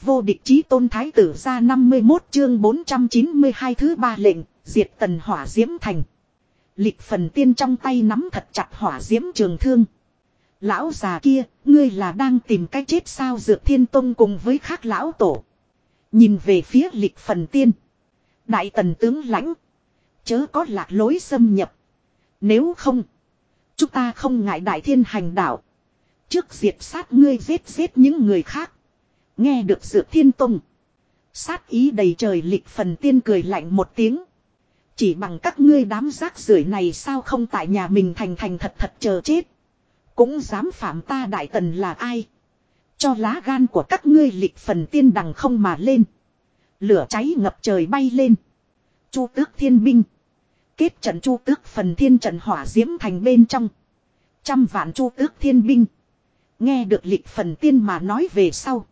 Vô địch chí tôn thái tử ra 51 chương 492 thứ ba lệnh, diệt tần hỏa diễm thành. Lịch phần tiên trong tay nắm thật chặt hỏa diễm trường thương. Lão già kia, ngươi là đang tìm cách chết sao dược thiên tông cùng với khác lão tổ. Nhìn về phía lịch phần tiên. Đại tần tướng lãnh. Chớ có lạc lối xâm nhập. Nếu không. Chúng ta không ngại đại thiên hành đạo. Trước diệt sát ngươi giết giết những người khác. Nghe được dược thiên tông. Sát ý đầy trời lịch phần tiên cười lạnh một tiếng. Chỉ bằng các ngươi đám rác rưởi này sao không tại nhà mình thành thành thật thật chờ chết. Cũng dám phạm ta đại tần là ai. Cho lá gan của các ngươi lịch phần tiên đằng không mà lên. Lửa cháy ngập trời bay lên. Chu tước thiên binh. Kết trận chu tước phần thiên trận hỏa diễm thành bên trong. Trăm vạn chu tước thiên binh. Nghe được lịch phần tiên mà nói về sau.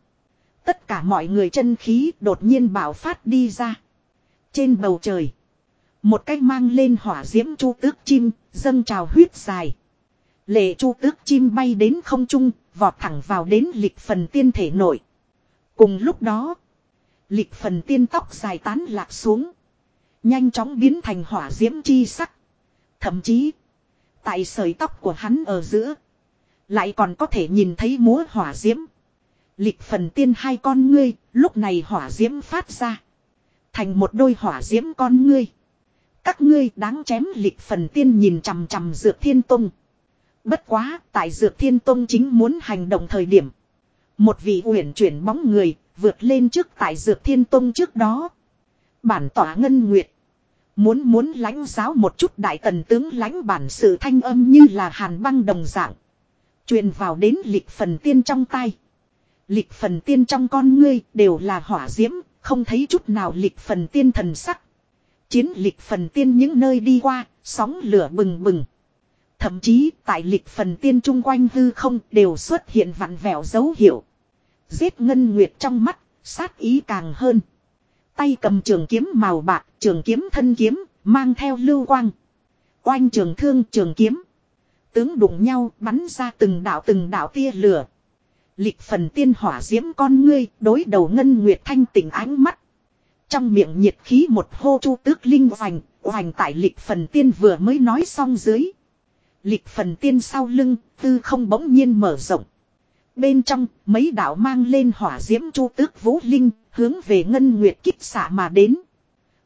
Tất cả mọi người chân khí đột nhiên bảo phát đi ra. Trên bầu trời. Một cách mang lên hỏa diễm chu tước chim, dâng trào huyết dài. Lệ chu tước chim bay đến không trung, vọt thẳng vào đến lịch phần tiên thể nội. Cùng lúc đó, lịch phần tiên tóc dài tán lạc xuống. Nhanh chóng biến thành hỏa diễm chi sắc. Thậm chí, tại sợi tóc của hắn ở giữa, lại còn có thể nhìn thấy múa hỏa diễm. Lịch phần tiên hai con ngươi, lúc này hỏa diễm phát ra. Thành một đôi hỏa diễm con ngươi. Các ngươi đáng chém lịch phần tiên nhìn chằm chằm dược thiên tông. Bất quá, tại dược thiên tông chính muốn hành động thời điểm. Một vị uyển chuyển bóng người, vượt lên trước tại dược thiên tông trước đó. Bản tỏa ngân nguyệt. Muốn muốn lãnh giáo một chút đại tần tướng lãnh bản sự thanh âm như là hàn băng đồng dạng. truyền vào đến lịch phần tiên trong tay. Lịch phần tiên trong con ngươi đều là hỏa diễm, không thấy chút nào lịch phần tiên thần sắc. Chiến lịch phần tiên những nơi đi qua, sóng lửa bừng bừng. Thậm chí tại lịch phần tiên chung quanh hư không đều xuất hiện vặn vẹo dấu hiệu. Giết ngân nguyệt trong mắt, sát ý càng hơn. Tay cầm trường kiếm màu bạc, trường kiếm thân kiếm, mang theo lưu quang. Oanh trường thương trường kiếm. Tướng đụng nhau bắn ra từng đạo từng đạo tia lửa. Lịch phần tiên hỏa diễm con ngươi đối đầu ngân nguyệt thanh tỉnh ánh mắt. Trong miệng nhiệt khí một hô chu tước linh hoành, hoành tại lịch phần tiên vừa mới nói xong dưới. Lịch phần tiên sau lưng, tư không bỗng nhiên mở rộng. Bên trong, mấy đạo mang lên hỏa diễm chu tước vũ linh, hướng về ngân nguyệt kích xạ mà đến.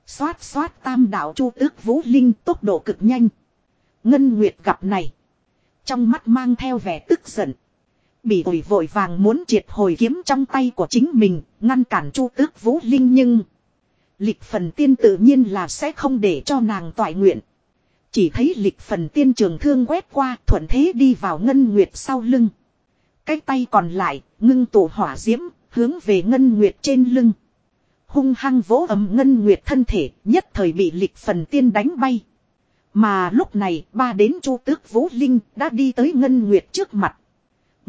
Xoát xoát tam đạo chu tước vũ linh tốc độ cực nhanh. Ngân nguyệt gặp này. Trong mắt mang theo vẻ tức giận. Bị ủi vội vàng muốn triệt hồi kiếm trong tay của chính mình, ngăn cản chu tước vũ linh nhưng... Lịch phần tiên tự nhiên là sẽ không để cho nàng toại nguyện. Chỉ thấy lịch phần tiên trường thương quét qua thuận thế đi vào ngân nguyệt sau lưng. Cái tay còn lại, ngưng tụ hỏa diễm, hướng về ngân nguyệt trên lưng. Hung hăng vỗ ấm ngân nguyệt thân thể, nhất thời bị lịch phần tiên đánh bay. Mà lúc này, ba đến chu tước vũ linh đã đi tới ngân nguyệt trước mặt.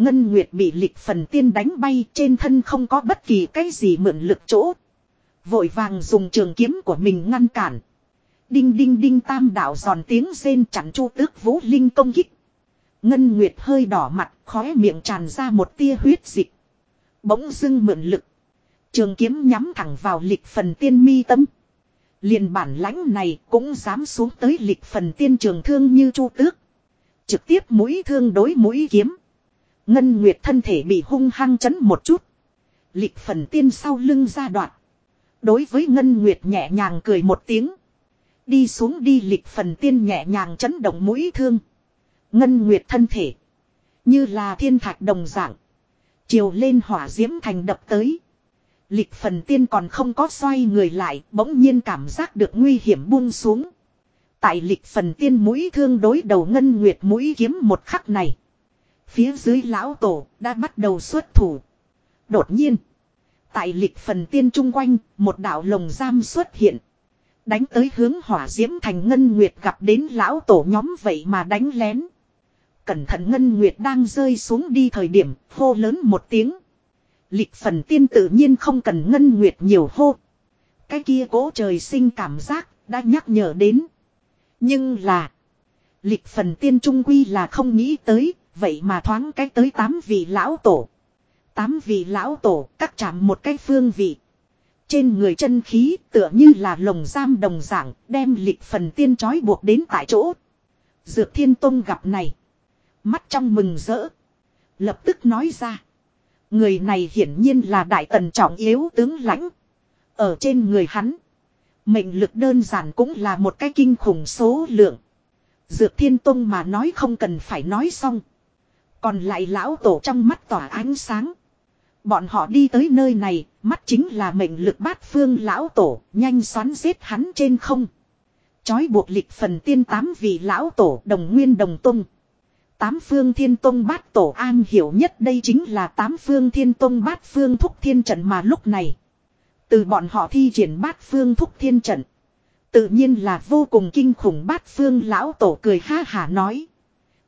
Ngân nguyệt bị lịch phần tiên đánh bay trên thân không có bất kỳ cái gì mượn lực chỗ. Vội vàng dùng trường kiếm của mình ngăn cản. Đinh đinh đinh tam đạo giòn tiếng rên chặn chu tước vũ linh công kích. Ngân Nguyệt hơi đỏ mặt, khóe miệng tràn ra một tia huyết dịch. Bỗng dưng mượn lực. Trường kiếm nhắm thẳng vào lịch phần tiên mi tâm. liền bản lãnh này cũng dám xuống tới lịch phần tiên trường thương như chu tước. Trực tiếp mũi thương đối mũi kiếm. Ngân Nguyệt thân thể bị hung hăng chấn một chút. Lịch phần tiên sau lưng ra đoạn. Đối với Ngân Nguyệt nhẹ nhàng cười một tiếng. Đi xuống đi lịch phần tiên nhẹ nhàng chấn động mũi thương. Ngân Nguyệt thân thể. Như là thiên thạch đồng dạng. Chiều lên hỏa diễm thành đập tới. Lịch phần tiên còn không có xoay người lại, bỗng nhiên cảm giác được nguy hiểm buông xuống. Tại lịch phần tiên mũi thương đối đầu ngân nguyệt mũi kiếm một khắc này. Phía dưới lão tổ đã bắt đầu xuất thủ. Đột nhiên. Tại lịch phần tiên chung quanh, một đạo lồng giam xuất hiện. Đánh tới hướng hỏa diễm thành ngân nguyệt gặp đến lão tổ nhóm vậy mà đánh lén. Cẩn thận ngân nguyệt đang rơi xuống đi thời điểm, hô lớn một tiếng. Lịch phần tiên tự nhiên không cần ngân nguyệt nhiều hô. Cái kia cố trời sinh cảm giác, đã nhắc nhở đến. Nhưng là, lịch phần tiên trung quy là không nghĩ tới, vậy mà thoáng cái tới tám vị lão tổ. Tám vị lão tổ cắt chạm một cái phương vị. Trên người chân khí tựa như là lồng giam đồng dạng, đem lịch phần tiên trói buộc đến tại chỗ. Dược thiên tông gặp này. Mắt trong mừng rỡ. Lập tức nói ra. Người này hiển nhiên là đại tần trọng yếu tướng lãnh. Ở trên người hắn. Mệnh lực đơn giản cũng là một cái kinh khủng số lượng. Dược thiên tông mà nói không cần phải nói xong. Còn lại lão tổ trong mắt tỏa ánh sáng. Bọn họ đi tới nơi này, mắt chính là mệnh lực bát phương lão tổ, nhanh xoắn giết hắn trên không. Chói buộc lịch phần tiên tám vị lão tổ đồng nguyên đồng tung. Tám phương thiên tông bát tổ an hiểu nhất đây chính là tám phương thiên tông bát phương thúc thiên trận mà lúc này. Từ bọn họ thi triển bát phương thúc thiên trận. Tự nhiên là vô cùng kinh khủng bát phương lão tổ cười ha hả nói.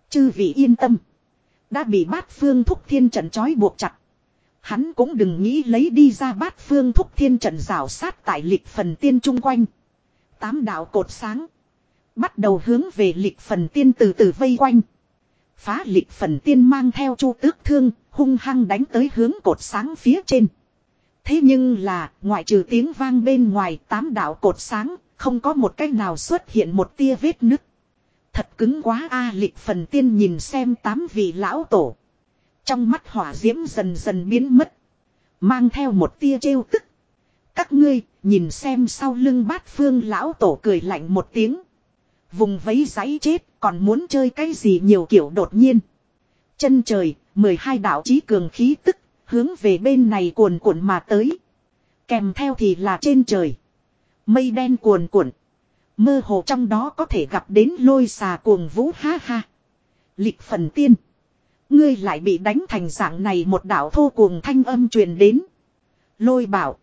Chư vị yên tâm. Đã bị bát phương thúc thiên trận trói buộc chặt. Hắn cũng đừng nghĩ lấy đi ra bát phương thúc thiên trận rào sát tại lịch phần tiên chung quanh. Tám đạo cột sáng. Bắt đầu hướng về lịch phần tiên từ từ vây quanh. Phá lịch phần tiên mang theo chu tước thương, hung hăng đánh tới hướng cột sáng phía trên. Thế nhưng là, ngoại trừ tiếng vang bên ngoài tám đạo cột sáng, không có một cách nào xuất hiện một tia vết nứt. Thật cứng quá a lịch phần tiên nhìn xem tám vị lão tổ. Trong mắt hỏa diễm dần dần biến mất. Mang theo một tia trêu tức. Các ngươi, nhìn xem sau lưng bát phương lão tổ cười lạnh một tiếng. Vùng vấy giấy chết, còn muốn chơi cái gì nhiều kiểu đột nhiên. Chân trời, 12 đạo chí cường khí tức, hướng về bên này cuồn cuộn mà tới. Kèm theo thì là trên trời. Mây đen cuồn cuộn. Mơ hồ trong đó có thể gặp đến lôi xà cuồng vũ ha ha. Lịch phần tiên. Ngươi lại bị đánh thành dạng này một đạo thô cuồng thanh âm truyền đến. Lôi bảo.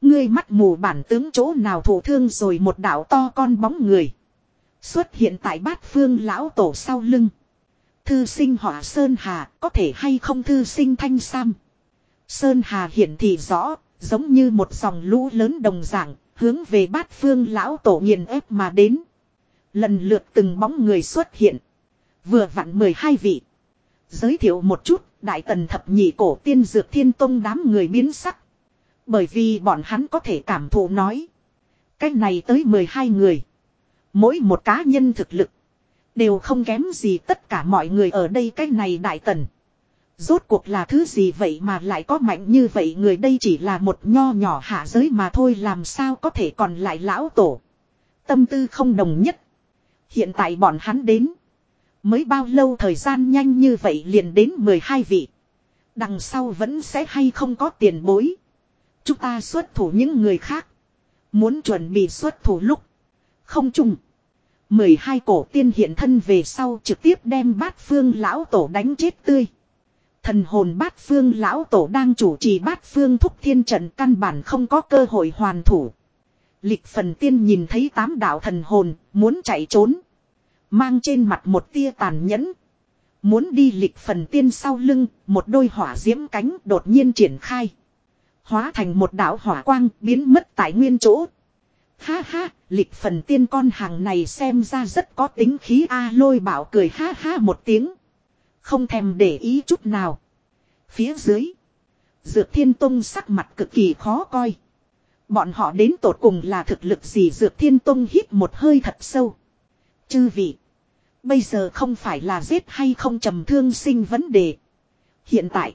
Ngươi mắt mù bản tướng chỗ nào thổ thương rồi một đạo to con bóng người. Xuất hiện tại bát phương lão tổ sau lưng. Thư sinh họa Sơn Hà có thể hay không thư sinh thanh sam. Sơn Hà hiển thị rõ, giống như một dòng lũ lớn đồng dạng, hướng về bát phương lão tổ nghiền ép mà đến. Lần lượt từng bóng người xuất hiện. Vừa vặn 12 vị. Giới thiệu một chút, đại tần thập nhị cổ tiên dược thiên tông đám người biến sắc. Bởi vì bọn hắn có thể cảm thụ nói. Cách này tới 12 người. Mỗi một cá nhân thực lực. Đều không kém gì tất cả mọi người ở đây cách này đại tần. Rốt cuộc là thứ gì vậy mà lại có mạnh như vậy người đây chỉ là một nho nhỏ hạ giới mà thôi, làm sao có thể còn lại lão tổ. Tâm tư không đồng nhất. Hiện tại bọn hắn đến. Mới bao lâu thời gian nhanh như vậy liền đến 12 vị. Đằng sau vẫn sẽ hay không có tiền bối. Chúng ta xuất thủ những người khác. Muốn chuẩn bị xuất thủ lúc. Không chung. 12 cổ tiên hiện thân về sau trực tiếp đem bát phương lão tổ đánh chết tươi. Thần hồn bát phương lão tổ đang chủ trì bát phương thúc thiên trận căn bản không có cơ hội hoàn thủ. Lịch phần tiên nhìn thấy tám đạo thần hồn, muốn chạy trốn. Mang trên mặt một tia tàn nhẫn. Muốn đi lịch phần tiên sau lưng, một đôi hỏa diễm cánh đột nhiên triển khai. Hóa thành một đạo hỏa quang biến mất tại nguyên chỗ. Ha ha, lịch phần tiên con hàng này xem ra rất có tính khí A lôi bảo cười ha ha một tiếng. Không thèm để ý chút nào. Phía dưới. Dược thiên tông sắc mặt cực kỳ khó coi. Bọn họ đến tột cùng là thực lực gì dược thiên tông hít một hơi thật sâu. Chư vị. Bây giờ không phải là giết hay không trầm thương sinh vấn đề. Hiện tại.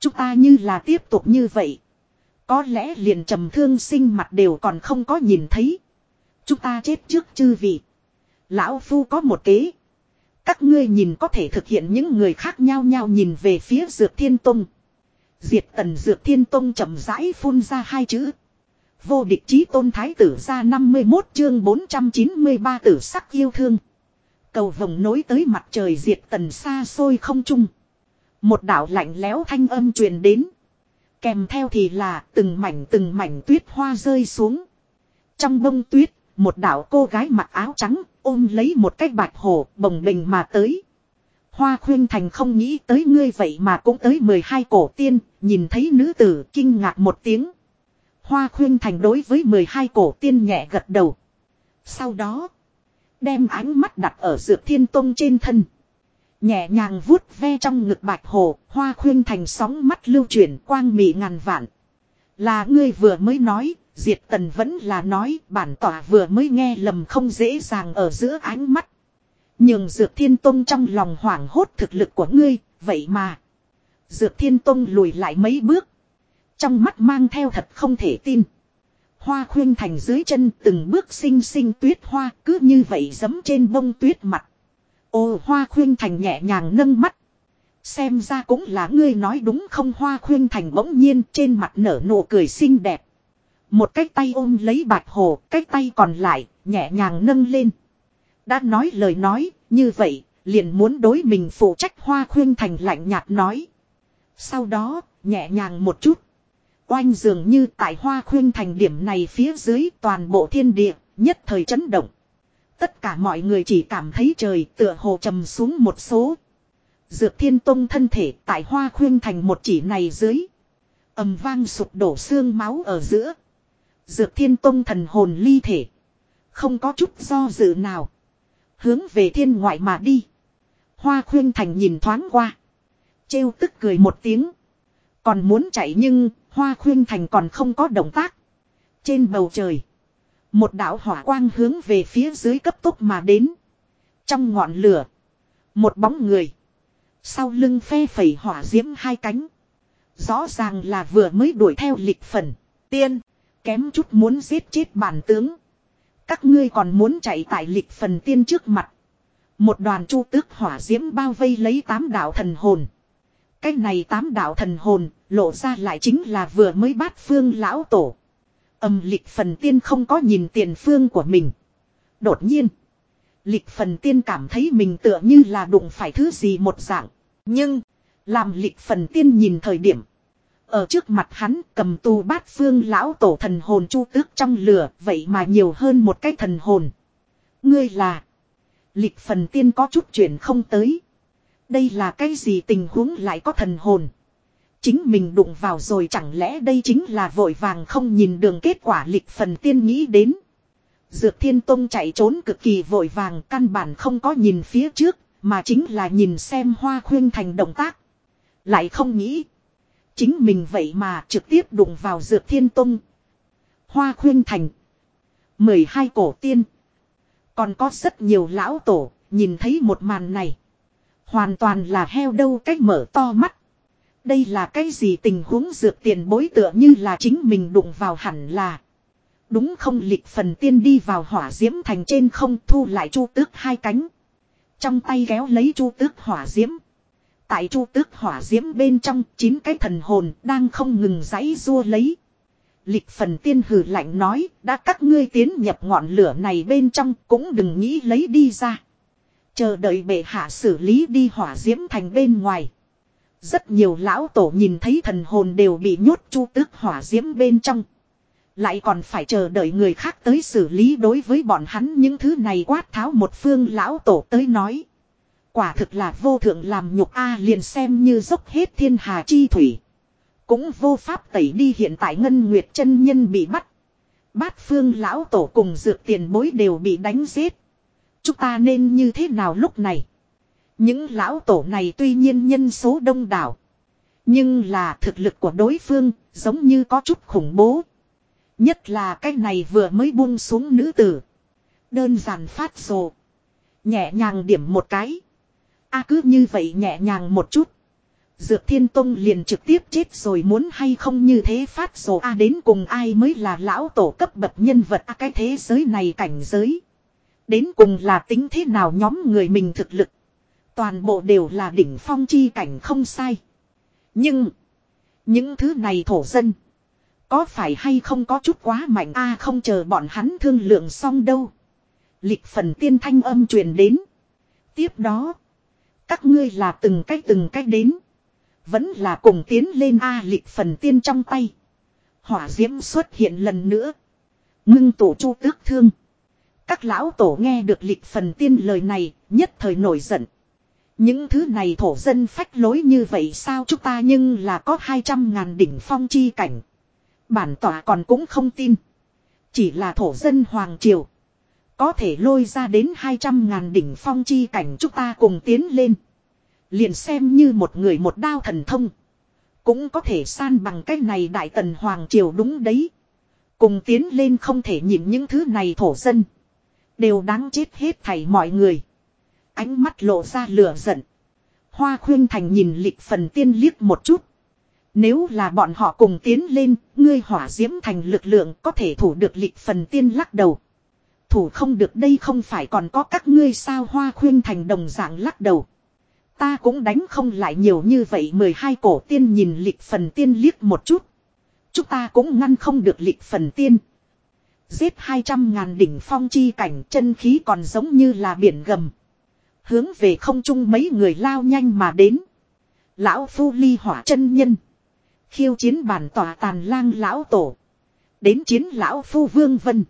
Chúng ta như là tiếp tục như vậy. Có lẽ liền trầm thương sinh mặt đều còn không có nhìn thấy. Chúng ta chết trước chư vị. Lão Phu có một kế. Các ngươi nhìn có thể thực hiện những người khác nhau nhau nhìn về phía Dược Thiên Tông. Diệt tần Dược Thiên Tông chậm rãi phun ra hai chữ. Vô địch chí tôn thái tử ra 51 chương 493 tử sắc yêu thương. Cầu vồng nối tới mặt trời diệt tần xa xôi không trung. Một đạo lạnh lẽo thanh âm truyền đến. Kèm theo thì là từng mảnh từng mảnh tuyết hoa rơi xuống. Trong bông tuyết, một đạo cô gái mặc áo trắng ôm lấy một cái bạch hồ bồng bình mà tới. Hoa khuyên thành không nghĩ tới ngươi vậy mà cũng tới 12 cổ tiên, nhìn thấy nữ tử kinh ngạc một tiếng. Hoa khuyên thành đối với 12 cổ tiên nhẹ gật đầu. Sau đó, đem ánh mắt đặt ở dược thiên tông trên thân. Nhẹ nhàng vuốt ve trong ngực bạch hồ, hoa khuyên thành sóng mắt lưu chuyển quang mị ngàn vạn. Là ngươi vừa mới nói, diệt tần vẫn là nói, bản tỏa vừa mới nghe lầm không dễ dàng ở giữa ánh mắt. Nhưng dược thiên tông trong lòng hoảng hốt thực lực của ngươi, vậy mà. Dược thiên tông lùi lại mấy bước. Trong mắt mang theo thật không thể tin. Hoa khuyên thành dưới chân từng bước xinh xinh tuyết hoa cứ như vậy giấm trên bông tuyết mặt. Ô hoa khuyên thành nhẹ nhàng nâng mắt. Xem ra cũng là ngươi nói đúng không hoa khuyên thành bỗng nhiên trên mặt nở nụ cười xinh đẹp. Một cái tay ôm lấy bạch hồ, cái tay còn lại, nhẹ nhàng nâng lên. Đã nói lời nói, như vậy, liền muốn đối mình phụ trách hoa khuyên thành lạnh nhạt nói. Sau đó, nhẹ nhàng một chút. Oanh dường như tại hoa khuyên thành điểm này phía dưới toàn bộ thiên địa, nhất thời chấn động. Tất cả mọi người chỉ cảm thấy trời tựa hồ trầm xuống một số. Dược thiên tông thân thể tại hoa khuyên thành một chỉ này dưới. ầm vang sụp đổ xương máu ở giữa. Dược thiên tông thần hồn ly thể. Không có chút do dự nào. Hướng về thiên ngoại mà đi. Hoa khuyên thành nhìn thoáng qua. trêu tức cười một tiếng. Còn muốn chạy nhưng hoa khuyên thành còn không có động tác. Trên bầu trời. Một đạo hỏa quang hướng về phía dưới cấp tốc mà đến. Trong ngọn lửa. Một bóng người. Sau lưng phe phẩy hỏa diễm hai cánh. Rõ ràng là vừa mới đuổi theo lịch phần. Tiên. Kém chút muốn giết chết bản tướng. Các ngươi còn muốn chạy tại lịch phần tiên trước mặt. Một đoàn chu tước hỏa diễm bao vây lấy tám đạo thần hồn. Cái này tám đạo thần hồn, lộ ra lại chính là vừa mới bát phương lão tổ. Âm lịch phần tiên không có nhìn tiền phương của mình. Đột nhiên, lịch phần tiên cảm thấy mình tựa như là đụng phải thứ gì một dạng. Nhưng, làm lịch phần tiên nhìn thời điểm. Ở trước mặt hắn cầm tu bát phương lão tổ thần hồn chu tước trong lửa, vậy mà nhiều hơn một cái thần hồn. Ngươi là, lịch phần tiên có chút chuyện không tới. Đây là cái gì tình huống lại có thần hồn. Chính mình đụng vào rồi chẳng lẽ đây chính là vội vàng không nhìn đường kết quả lịch phần tiên nghĩ đến. Dược thiên tông chạy trốn cực kỳ vội vàng căn bản không có nhìn phía trước, mà chính là nhìn xem hoa khuyên thành động tác. Lại không nghĩ. Chính mình vậy mà trực tiếp đụng vào dược thiên tông. Hoa khuyên thành. 12 cổ tiên. Còn có rất nhiều lão tổ, nhìn thấy một màn này. Hoàn toàn là heo đâu cách mở to mắt. Đây là cái gì tình huống dược tiền bối tựa như là chính mình đụng vào hẳn là. Đúng không lịch phần tiên đi vào hỏa diễm thành trên không thu lại chu tước hai cánh. Trong tay kéo lấy chu tước hỏa diễm. Tại chu tước hỏa diễm bên trong, chín cái thần hồn đang không ngừng giãy rua lấy. Lịch phần tiên hử lạnh nói, đã các ngươi tiến nhập ngọn lửa này bên trong, cũng đừng nghĩ lấy đi ra. Chờ đợi bệ hạ xử lý đi hỏa diễm thành bên ngoài. Rất nhiều lão tổ nhìn thấy thần hồn đều bị nhốt chu tước hỏa diễm bên trong. Lại còn phải chờ đợi người khác tới xử lý đối với bọn hắn những thứ này quát tháo một phương lão tổ tới nói. Quả thực là vô thượng làm nhục A liền xem như dốc hết thiên hà chi thủy. Cũng vô pháp tẩy đi hiện tại Ngân Nguyệt chân Nhân bị bắt. Bát phương lão tổ cùng dược tiền bối đều bị đánh giết. Chúng ta nên như thế nào lúc này? Những lão tổ này tuy nhiên nhân số đông đảo. Nhưng là thực lực của đối phương giống như có chút khủng bố. Nhất là cái này vừa mới buông xuống nữ tử. Đơn giản phát rồ. Nhẹ nhàng điểm một cái a cứ như vậy nhẹ nhàng một chút. Dược thiên tông liền trực tiếp chết rồi muốn hay không như thế phát sổ a đến cùng ai mới là lão tổ cấp bậc nhân vật a cái thế giới này cảnh giới. Đến cùng là tính thế nào nhóm người mình thực lực. Toàn bộ đều là đỉnh phong chi cảnh không sai. Nhưng. Những thứ này thổ dân. Có phải hay không có chút quá mạnh a không chờ bọn hắn thương lượng xong đâu. Lịch phần tiên thanh âm truyền đến. Tiếp đó. Các ngươi là từng cách từng cách đến. Vẫn là cùng tiến lên a lịch phần tiên trong tay. Hỏa diễm xuất hiện lần nữa. Ngưng tổ chu tước thương. Các lão tổ nghe được lịch phần tiên lời này, nhất thời nổi giận. Những thứ này thổ dân phách lối như vậy sao chúng ta nhưng là có 200 ngàn đỉnh phong chi cảnh. Bản tỏa còn cũng không tin. Chỉ là thổ dân Hoàng Triều. Có thể lôi ra đến 200 ngàn đỉnh phong chi cảnh chúng ta cùng tiến lên. Liền xem như một người một đao thần thông. Cũng có thể san bằng cái này đại tần hoàng triều đúng đấy. Cùng tiến lên không thể nhìn những thứ này thổ dân. Đều đáng chết hết thảy mọi người. Ánh mắt lộ ra lửa giận. Hoa khuyên thành nhìn lịch phần tiên liếc một chút. Nếu là bọn họ cùng tiến lên, ngươi hỏa diễm thành lực lượng có thể thủ được lịch phần tiên lắc đầu. Thủ không được đây không phải còn có các ngươi sao hoa khuyên thành đồng dạng lắc đầu. Ta cũng đánh không lại nhiều như vậy 12 cổ tiên nhìn lịch phần tiên liếc một chút. Chúng ta cũng ngăn không được lịch phần tiên. Giết 200 ngàn đỉnh phong chi cảnh, chân khí còn giống như là biển gầm. Hướng về không trung mấy người lao nhanh mà đến. Lão phu ly hỏa chân nhân. Khiêu chiến bản tòa tàn lang lão tổ. Đến chiến lão phu vương vân.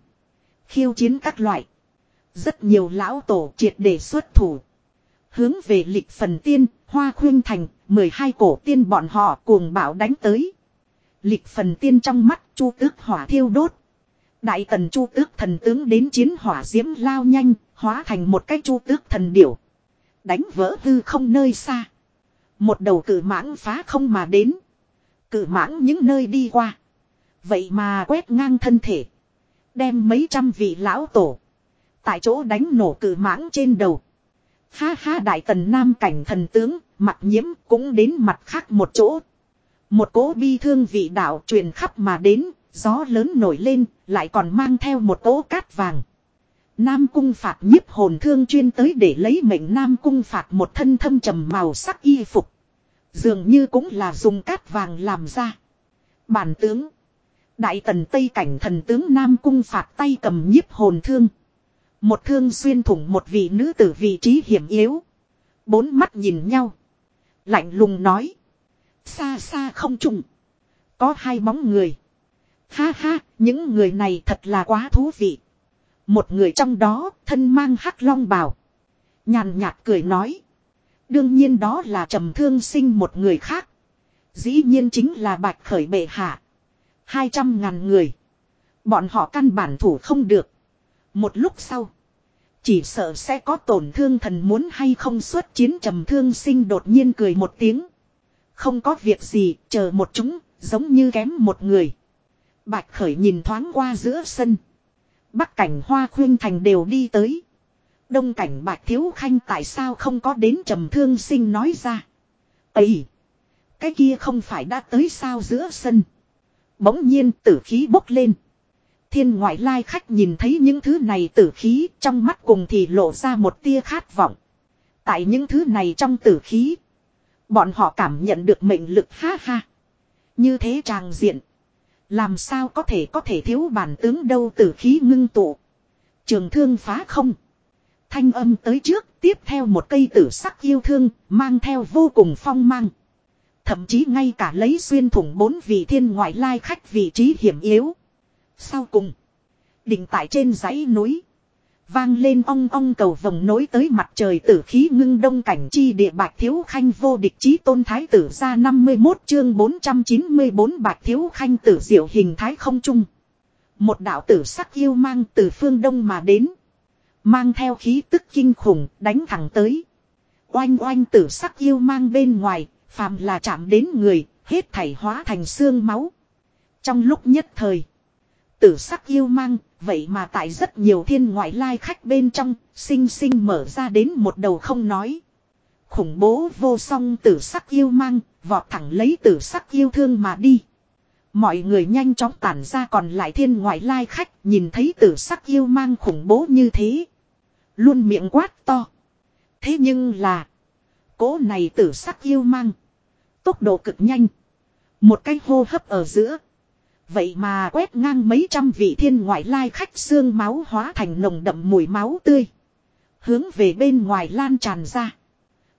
Khiêu chiến các loại. Rất nhiều lão tổ triệt để xuất thủ. Hướng về lịch phần tiên, hoa khuyên thành, 12 cổ tiên bọn họ cuồng bạo đánh tới. Lịch phần tiên trong mắt chu tước hỏa thiêu đốt. Đại tần chu tước thần tướng đến chiến hỏa diễm lao nhanh, hóa thành một cái chu tước thần điểu. Đánh vỡ hư không nơi xa. Một đầu cử mãng phá không mà đến. Cử mãng những nơi đi qua. Vậy mà quét ngang thân thể. Đem mấy trăm vị lão tổ. Tại chỗ đánh nổ cử mãng trên đầu. Ha ha đại tần nam cảnh thần tướng, mặt nhiễm cũng đến mặt khác một chỗ. Một cố bi thương vị đạo truyền khắp mà đến, gió lớn nổi lên, lại còn mang theo một cố cát vàng. Nam cung phạt nhiếp hồn thương chuyên tới để lấy mệnh Nam cung phạt một thân thâm trầm màu sắc y phục. Dường như cũng là dùng cát vàng làm ra. Bản tướng. Đại tần Tây cảnh thần tướng Nam cung phạt tay cầm nhiếp hồn thương. Một thương xuyên thủng một vị nữ tử vị trí hiểm yếu. Bốn mắt nhìn nhau. Lạnh lùng nói. Xa xa không trùng. Có hai bóng người. Ha ha, những người này thật là quá thú vị. Một người trong đó, thân mang hắc long bào. Nhàn nhạt cười nói. Đương nhiên đó là trầm thương sinh một người khác. Dĩ nhiên chính là bạch khởi bệ hạ. Hai trăm ngàn người. Bọn họ căn bản thủ không được. Một lúc sau. Chỉ sợ sẽ có tổn thương thần muốn hay không xuất chiến trầm thương sinh đột nhiên cười một tiếng. Không có việc gì, chờ một chúng, giống như kém một người. Bạch khởi nhìn thoáng qua giữa sân. Bắc cảnh hoa khuyên thành đều đi tới. Đông cảnh bạch thiếu khanh tại sao không có đến trầm thương sinh nói ra. Ây! Cái kia không phải đã tới sao giữa sân. Bỗng nhiên tử khí bốc lên. Thiên ngoại lai khách nhìn thấy những thứ này tử khí, trong mắt cùng thì lộ ra một tia khát vọng. Tại những thứ này trong tử khí. Bọn họ cảm nhận được mệnh lực ha ha. Như thế tràng diện. Làm sao có thể có thể thiếu bản tướng đâu tử khí ngưng tụ. Trường thương phá không. Thanh âm tới trước, tiếp theo một cây tử sắc yêu thương, mang theo vô cùng phong mang. Thậm chí ngay cả lấy xuyên thủng bốn vị thiên ngoại lai khách vị trí hiểm yếu. Sau cùng. Định tại trên dãy núi. Vang lên ong ong cầu vồng nối tới mặt trời tử khí ngưng đông cảnh chi địa bạch thiếu khanh vô địch chí tôn thái tử ra 51 chương 494 bạc thiếu khanh tử diệu hình thái không trung. Một đạo tử sắc yêu mang từ phương đông mà đến. Mang theo khí tức kinh khủng đánh thẳng tới. Oanh oanh tử sắc yêu mang bên ngoài, phàm là chạm đến người, hết thảy hóa thành xương máu. Trong lúc nhất thời, tử sắc yêu mang, vậy mà tại rất nhiều thiên ngoại lai khách bên trong, sinh sinh mở ra đến một đầu không nói. Khủng bố vô song tử sắc yêu mang, vọt thẳng lấy tử sắc yêu thương mà đi. Mọi người nhanh chóng tản ra còn lại thiên ngoại lai khách nhìn thấy tử sắc yêu mang khủng bố như thế. Luôn miệng quát to. Thế nhưng là. Cố này tử sắc yêu mang. Tốc độ cực nhanh. Một cái hô hấp ở giữa. Vậy mà quét ngang mấy trăm vị thiên ngoại lai khách xương máu hóa thành nồng đậm mùi máu tươi. Hướng về bên ngoài lan tràn ra.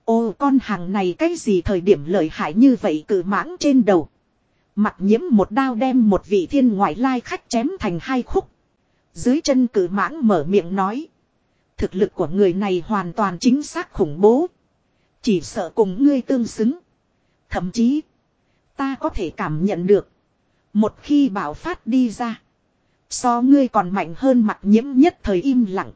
Ô, con hàng này cái gì thời điểm lợi hại như vậy cử mãng trên đầu. Mặt nhiễm một đao đem một vị thiên ngoại lai khách chém thành hai khúc. Dưới chân cử mãng mở miệng nói. Thực lực của người này hoàn toàn chính xác khủng bố. Chỉ sợ cùng ngươi tương xứng. Thậm chí. Ta có thể cảm nhận được. Một khi bảo phát đi ra. So ngươi còn mạnh hơn mặt nhiễm nhất thời im lặng.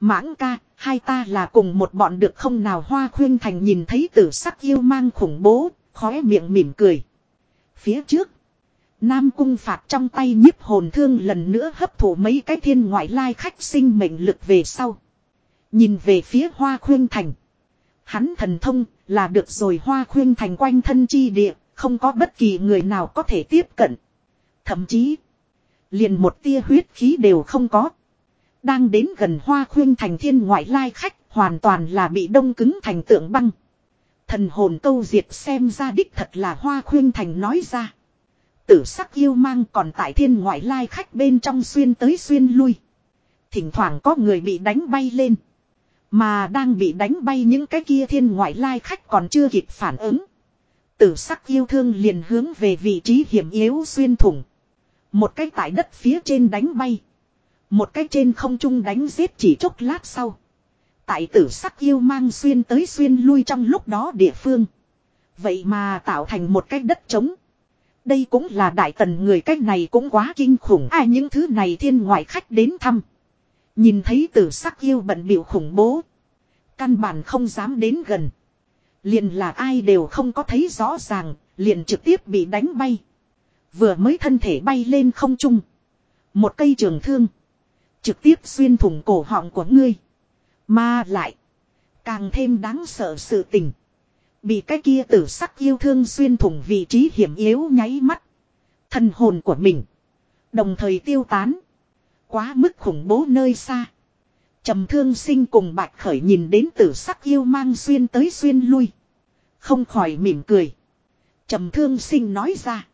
Mãng ca, Hai ta là cùng một bọn được không nào hoa khuyên thành nhìn thấy tử sắc yêu mang khủng bố, khóe miệng mỉm cười. Phía trước, Nam cung phạt trong tay nhiếp hồn thương lần nữa hấp thụ mấy cái thiên ngoại lai khách sinh mệnh lực về sau. Nhìn về phía hoa khuyên thành. Hắn thần thông là được rồi hoa khuyên thành quanh thân chi địa, không có bất kỳ người nào có thể tiếp cận. Thậm chí, liền một tia huyết khí đều không có. Đang đến gần hoa khuyên thành thiên ngoại lai khách, hoàn toàn là bị đông cứng thành tượng băng. Thần hồn câu diệt xem ra đích thật là hoa khuyên thành nói ra. Tử sắc yêu mang còn tại thiên ngoại lai khách bên trong xuyên tới xuyên lui. Thỉnh thoảng có người bị đánh bay lên. Mà đang bị đánh bay những cái kia thiên ngoại lai khách còn chưa kịp phản ứng. Tử sắc yêu thương liền hướng về vị trí hiểm yếu xuyên thủng. Một cái tại đất phía trên đánh bay. Một cái trên không trung đánh giết chỉ chốc lát sau. Tại tử sắc yêu mang xuyên tới xuyên lui trong lúc đó địa phương. Vậy mà tạo thành một cái đất trống. Đây cũng là đại tần người cách này cũng quá kinh khủng. Ai những thứ này thiên ngoại khách đến thăm. Nhìn thấy tử sắc yêu bận biểu khủng bố. Căn bản không dám đến gần. Liền là ai đều không có thấy rõ ràng, liền trực tiếp bị đánh bay. Vừa mới thân thể bay lên không trung. Một cây trường thương. Trực tiếp xuyên thủng cổ họng của ngươi. Mà lại. Càng thêm đáng sợ sự tình. Bị cái kia tử sắc yêu thương xuyên thủng vị trí hiểm yếu nháy mắt. Thần hồn của mình. Đồng thời tiêu tán. Quá mức khủng bố nơi xa. trầm thương sinh cùng bạch khởi nhìn đến tử sắc yêu mang xuyên tới xuyên lui. Không khỏi mỉm cười. trầm thương sinh nói ra.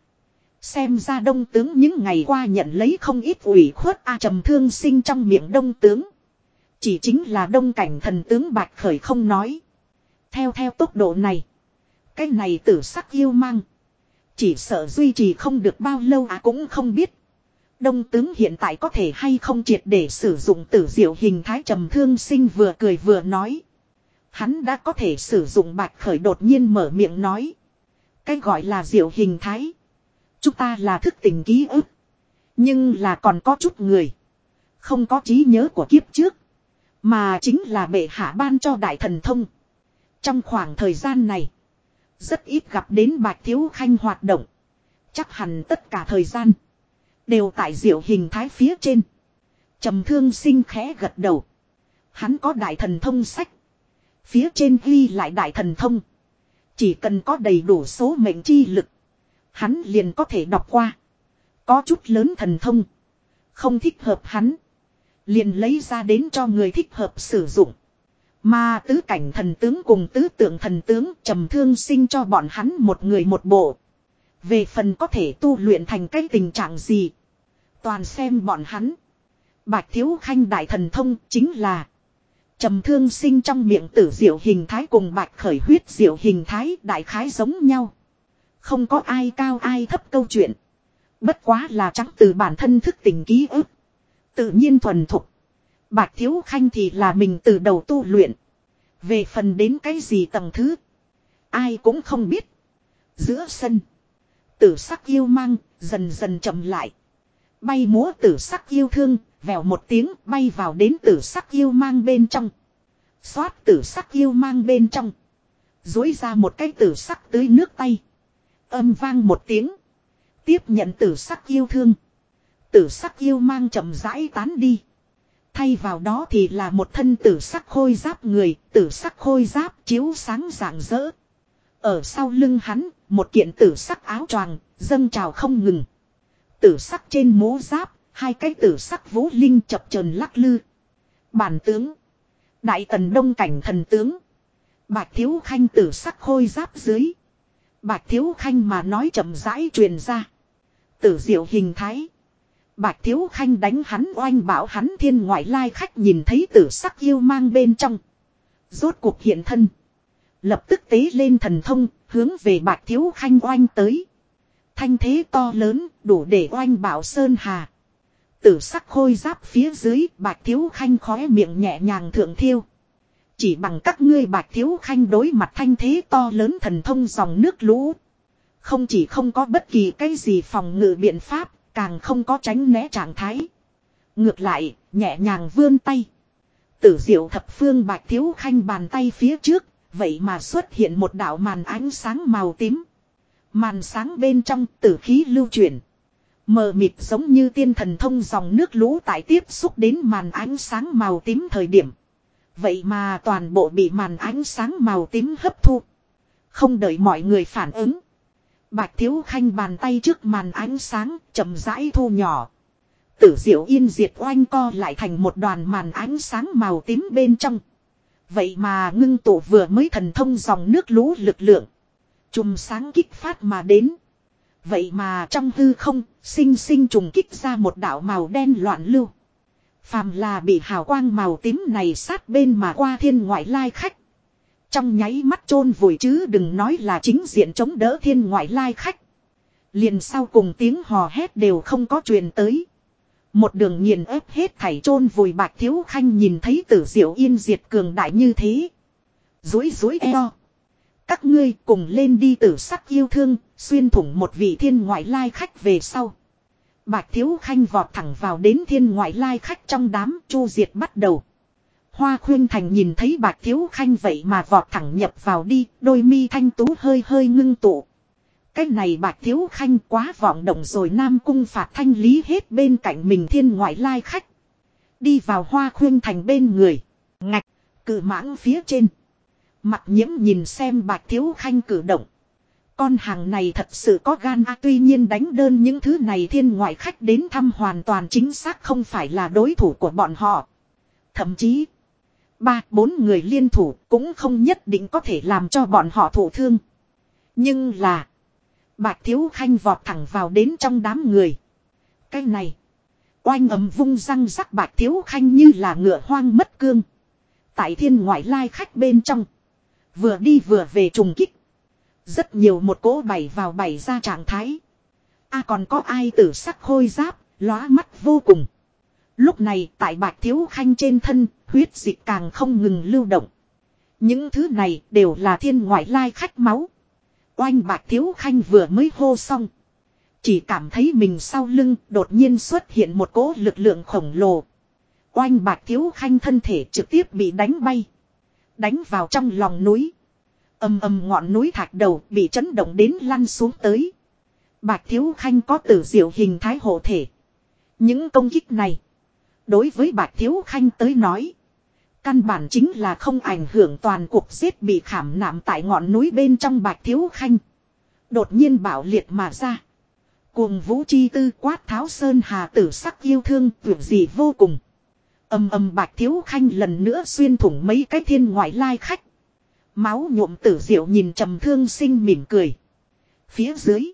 Xem ra đông tướng những ngày qua nhận lấy không ít ủy khuất a trầm thương sinh trong miệng đông tướng. Chỉ chính là đông cảnh thần tướng bạch khởi không nói. Theo theo tốc độ này. Cái này tử sắc yêu mang. Chỉ sợ duy trì không được bao lâu à cũng không biết. Đông tướng hiện tại có thể hay không triệt để sử dụng tử diệu hình thái trầm thương sinh vừa cười vừa nói. Hắn đã có thể sử dụng bạch khởi đột nhiên mở miệng nói. Cái gọi là diệu hình thái. Chúng ta là thức tình ký ức. Nhưng là còn có chút người. Không có trí nhớ của kiếp trước. Mà chính là bệ hạ ban cho đại thần thông. Trong khoảng thời gian này. Rất ít gặp đến bạch thiếu khanh hoạt động. Chắc hẳn tất cả thời gian. Đều tại diệu hình thái phía trên. trầm thương sinh khẽ gật đầu. Hắn có đại thần thông sách. Phía trên ghi lại đại thần thông. Chỉ cần có đầy đủ số mệnh chi lực. Hắn liền có thể đọc qua. Có chút lớn thần thông. Không thích hợp hắn. Liền lấy ra đến cho người thích hợp sử dụng. Mà tứ cảnh thần tướng cùng tứ tượng thần tướng trầm thương sinh cho bọn hắn một người một bộ. Về phần có thể tu luyện thành cái tình trạng gì. Toàn xem bọn hắn. Bạch Thiếu Khanh Đại Thần Thông chính là. trầm thương sinh trong miệng tử diệu hình thái cùng bạch khởi huyết diệu hình thái đại khái giống nhau. Không có ai cao ai thấp câu chuyện. Bất quá là trắng từ bản thân thức tình ký ức. Tự nhiên thuần thục. Bạch Thiếu Khanh thì là mình từ đầu tu luyện. Về phần đến cái gì tầng thứ. Ai cũng không biết. Giữa sân. Tử sắc yêu mang dần dần chậm lại. Bay múa tử sắc yêu thương. Vèo một tiếng bay vào đến tử sắc yêu mang bên trong. Xoát tử sắc yêu mang bên trong. Dối ra một cái tử sắc tưới nước tay. Âm vang một tiếng. Tiếp nhận tử sắc yêu thương. Tử sắc yêu mang chậm rãi tán đi. Thay vào đó thì là một thân tử sắc khôi giáp người, tử sắc khôi giáp chiếu sáng rạng rỡ. Ở sau lưng hắn, một kiện tử sắc áo choàng, dâng trào không ngừng. Tử sắc trên mố giáp, hai cái tử sắc vũ linh chập chờn lắc lư. Bản tướng. Đại tần đông cảnh thần tướng. Bạch thiếu khanh tử sắc khôi giáp dưới. Bạch thiếu khanh mà nói chậm rãi truyền ra. Tử diệu hình thái. Bạch Thiếu Khanh đánh hắn oanh bảo hắn thiên ngoại lai khách nhìn thấy tử sắc yêu mang bên trong. Rốt cuộc hiện thân. Lập tức tế lên thần thông, hướng về Bạch Thiếu Khanh oanh tới. Thanh thế to lớn, đủ để oanh bảo Sơn Hà. Tử sắc khôi giáp phía dưới, Bạch Thiếu Khanh khóe miệng nhẹ nhàng thượng thiêu. Chỉ bằng các ngươi Bạch Thiếu Khanh đối mặt thanh thế to lớn thần thông dòng nước lũ. Không chỉ không có bất kỳ cái gì phòng ngự biện pháp, Càng không có tránh né trạng thái. Ngược lại, nhẹ nhàng vươn tay. Tử diệu thập phương bạch thiếu khanh bàn tay phía trước, vậy mà xuất hiện một đạo màn ánh sáng màu tím. Màn sáng bên trong tử khí lưu chuyển. Mờ mịt giống như tiên thần thông dòng nước lũ tại tiếp xúc đến màn ánh sáng màu tím thời điểm. Vậy mà toàn bộ bị màn ánh sáng màu tím hấp thu. Không đợi mọi người phản ứng. Bạch Thiếu Khanh bàn tay trước màn ánh sáng chậm rãi thu nhỏ. Tử diệu yên diệt oanh co lại thành một đoàn màn ánh sáng màu tím bên trong. Vậy mà ngưng tụ vừa mới thần thông dòng nước lũ lực lượng. Chùm sáng kích phát mà đến. Vậy mà trong hư không, sinh sinh trùng kích ra một đạo màu đen loạn lưu. Phàm là bị hào quang màu tím này sát bên mà qua thiên ngoại lai khách. Trong nháy mắt chôn vùi chứ đừng nói là chính diện chống đỡ thiên ngoại lai khách. Liền sau cùng tiếng hò hét đều không có truyền tới. Một đường nghiền ép hết thảy chôn vùi bạc thiếu khanh nhìn thấy tử diệu yên diệt cường đại như thế. Dối dối eo. Các ngươi cùng lên đi tử sắc yêu thương, xuyên thủng một vị thiên ngoại lai khách về sau. Bạch Thiếu Khanh vọt thẳng vào đến thiên ngoại lai khách trong đám chu diệt bắt đầu. Hoa khuyên thành nhìn thấy Bạch Thiếu Khanh vậy mà vọt thẳng nhập vào đi, đôi mi thanh tú hơi hơi ngưng tụ. Cái này Bạch Thiếu Khanh quá vọng động rồi Nam Cung phạt thanh lý hết bên cạnh mình thiên ngoại lai khách. Đi vào hoa khuyên thành bên người. Ngạch, cử mãng phía trên. Mặt nhiễm nhìn xem Bạch Thiếu Khanh cử động. Con hàng này thật sự có gan a tuy nhiên đánh đơn những thứ này thiên ngoại khách đến thăm hoàn toàn chính xác không phải là đối thủ của bọn họ. Thậm chí, ba bốn người liên thủ cũng không nhất định có thể làm cho bọn họ thụ thương. Nhưng là, Bạch Thiếu Khanh vọt thẳng vào đến trong đám người. Cái này, oanh ấm vung răng rắc Bạch Thiếu Khanh như là ngựa hoang mất cương. Tại thiên ngoại lai khách bên trong, vừa đi vừa về trùng kích. Rất nhiều một cỗ bảy vào bảy ra trạng thái. a còn có ai tử sắc khôi giáp, lóa mắt vô cùng. Lúc này tại bạch thiếu khanh trên thân, huyết dịch càng không ngừng lưu động. Những thứ này đều là thiên ngoại lai khách máu. Oanh bạc thiếu khanh vừa mới hô xong. Chỉ cảm thấy mình sau lưng đột nhiên xuất hiện một cỗ lực lượng khổng lồ. Oanh bạc thiếu khanh thân thể trực tiếp bị đánh bay. Đánh vào trong lòng núi. Âm âm ngọn núi thạch đầu bị chấn động đến lăn xuống tới. Bạc Thiếu Khanh có tử diệu hình thái hộ thể. Những công kích này. Đối với bạc Thiếu Khanh tới nói. Căn bản chính là không ảnh hưởng toàn cuộc giết bị khảm nạm tại ngọn núi bên trong Bạch Thiếu Khanh. Đột nhiên bảo liệt mà ra. Cuồng vũ chi tư quát tháo sơn hà tử sắc yêu thương tuyệt gì vô cùng. Âm âm Bạch Thiếu Khanh lần nữa xuyên thủng mấy cái thiên ngoại lai khách. Máu nhuộm tử diệu nhìn trầm thương sinh mỉm cười. Phía dưới.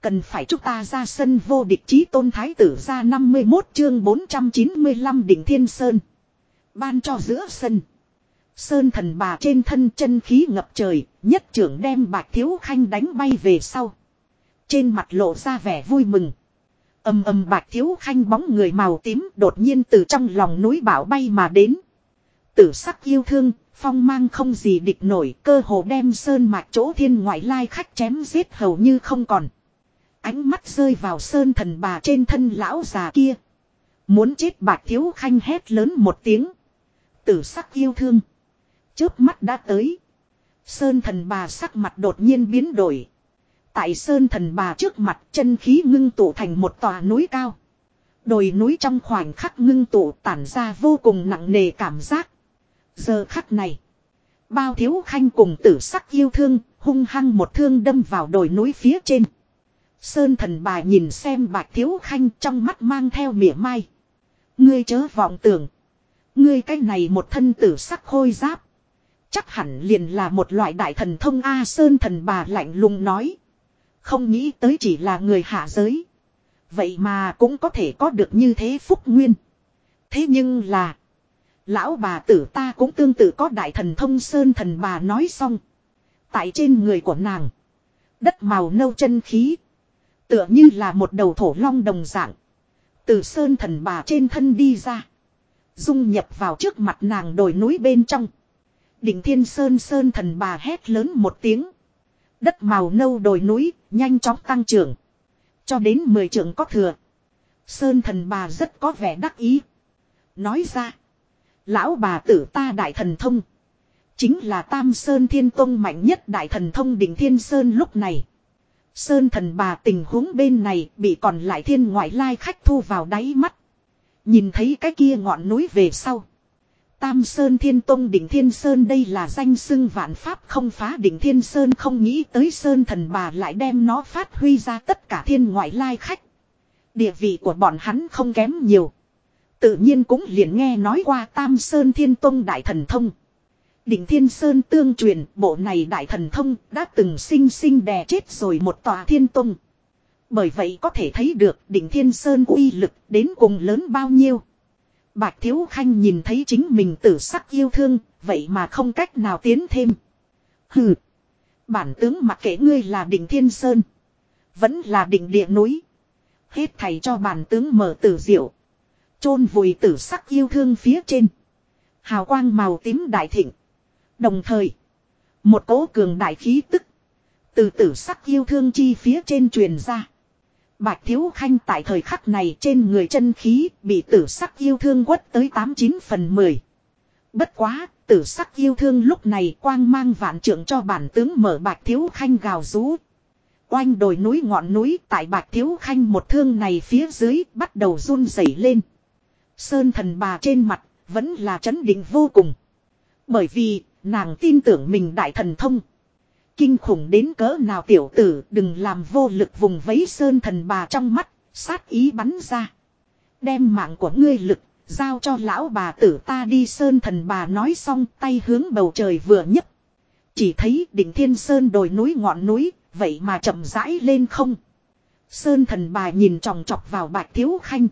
Cần phải chúng ta ra sân vô địch chí tôn thái tử ra 51 chương 495 đỉnh thiên sơn. Ban cho giữa sân. Sơn thần bà trên thân chân khí ngập trời, nhất trưởng đem bạc thiếu khanh đánh bay về sau. Trên mặt lộ ra vẻ vui mừng. Âm âm bạc thiếu khanh bóng người màu tím đột nhiên từ trong lòng núi bảo bay mà đến. Tử sắc yêu thương, Phong mang không gì địch nổi cơ hồ đem sơn mạch chỗ thiên ngoại lai khách chém giết hầu như không còn. Ánh mắt rơi vào sơn thần bà trên thân lão già kia. Muốn chết bạc thiếu khanh hét lớn một tiếng. Tử sắc yêu thương. Chớp mắt đã tới. Sơn thần bà sắc mặt đột nhiên biến đổi. Tại sơn thần bà trước mặt chân khí ngưng tụ thành một tòa núi cao. Đồi núi trong khoảnh khắc ngưng tụ tản ra vô cùng nặng nề cảm giác. Giờ khắc này. Bao thiếu khanh cùng tử sắc yêu thương, hung hăng một thương đâm vào đồi núi phía trên. Sơn thần bà nhìn xem bạch thiếu khanh trong mắt mang theo mỉa mai. Ngươi chớ vọng tưởng. Ngươi cái này một thân tử sắc khôi giáp. Chắc hẳn liền là một loại đại thần thông A Sơn thần bà lạnh lùng nói. Không nghĩ tới chỉ là người hạ giới. Vậy mà cũng có thể có được như thế phúc nguyên. Thế nhưng là. Lão bà tử ta cũng tương tự có đại thần thông sơn thần bà nói xong. Tại trên người của nàng. Đất màu nâu chân khí. Tựa như là một đầu thổ long đồng dạng. Từ sơn thần bà trên thân đi ra. Dung nhập vào trước mặt nàng đồi núi bên trong. Đỉnh thiên sơn sơn thần bà hét lớn một tiếng. Đất màu nâu đồi núi, nhanh chóng tăng trưởng. Cho đến 10 trưởng có thừa. Sơn thần bà rất có vẻ đắc ý. Nói ra. Lão bà tử ta đại thần thông. Chính là Tam Sơn Thiên Tông mạnh nhất đại thần thông đỉnh Thiên Sơn lúc này. Sơn thần bà tình huống bên này bị còn lại thiên ngoại lai khách thu vào đáy mắt. Nhìn thấy cái kia ngọn núi về sau. Tam Sơn Thiên Tông, đỉnh Thiên Sơn đây là danh xưng vạn pháp không phá đỉnh Thiên Sơn không nghĩ tới Sơn thần bà lại đem nó phát huy ra tất cả thiên ngoại lai khách. Địa vị của bọn hắn không kém nhiều. Tự nhiên cũng liền nghe nói qua Tam Sơn Thiên Tông Đại Thần Thông. Đỉnh Thiên Sơn tương truyền, bộ này Đại Thần Thông đã từng sinh sinh đè chết rồi một tòa Thiên Tông. Bởi vậy có thể thấy được đỉnh Thiên Sơn uy lực đến cùng lớn bao nhiêu. Bạch Thiếu Khanh nhìn thấy chính mình tử sắc yêu thương, vậy mà không cách nào tiến thêm. Hừ. Bản tướng mặc kệ ngươi là đỉnh Thiên Sơn. Vẫn là đỉnh địa núi. Hết thầy cho bản tướng mở tử diệu chôn vùi tử sắc yêu thương phía trên. Hào quang màu tím đại thịnh. Đồng thời, một cỗ cường đại khí tức từ tử sắc yêu thương chi phía trên truyền ra. Bạch Thiếu Khanh tại thời khắc này trên người chân khí bị tử sắc yêu thương quất tới 89 phần 10. Bất quá, tử sắc yêu thương lúc này quang mang vạn trưởng cho bản tướng mở Bạch Thiếu Khanh gào rú. Oanh đồi núi ngọn núi tại Bạch Thiếu Khanh một thương này phía dưới bắt đầu run rẩy lên. Sơn thần bà trên mặt vẫn là chấn định vô cùng. Bởi vì nàng tin tưởng mình đại thần thông. Kinh khủng đến cỡ nào tiểu tử đừng làm vô lực vùng vấy sơn thần bà trong mắt, sát ý bắn ra. Đem mạng của ngươi lực, giao cho lão bà tử ta đi sơn thần bà nói xong tay hướng bầu trời vừa nhấc. Chỉ thấy đỉnh thiên sơn đồi núi ngọn núi, vậy mà chậm rãi lên không. Sơn thần bà nhìn tròng trọc vào bạch thiếu khanh.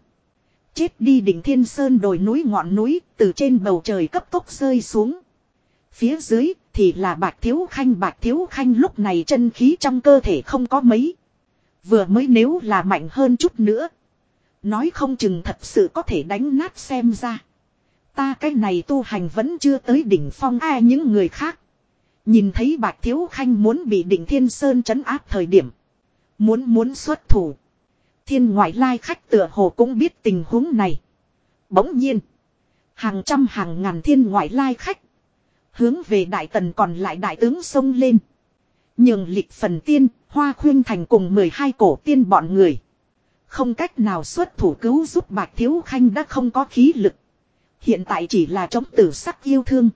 Chết đi đỉnh thiên sơn đồi núi ngọn núi, từ trên bầu trời cấp tốc rơi xuống. Phía dưới thì là bạch thiếu khanh bạch thiếu khanh lúc này chân khí trong cơ thể không có mấy. Vừa mới nếu là mạnh hơn chút nữa. Nói không chừng thật sự có thể đánh nát xem ra. Ta cái này tu hành vẫn chưa tới đỉnh phong ai những người khác. Nhìn thấy bạch thiếu khanh muốn bị đỉnh thiên sơn trấn áp thời điểm. Muốn muốn xuất thủ. Thiên ngoại lai khách tựa hồ cũng biết tình huống này. Bỗng nhiên. Hàng trăm hàng ngàn thiên ngoại lai khách. Hướng về đại tần còn lại đại tướng sông lên. Nhường lịch phần tiên, hoa khuyên thành cùng 12 cổ tiên bọn người. Không cách nào xuất thủ cứu giúp bạc thiếu khanh đã không có khí lực. Hiện tại chỉ là chống tử sắc yêu thương.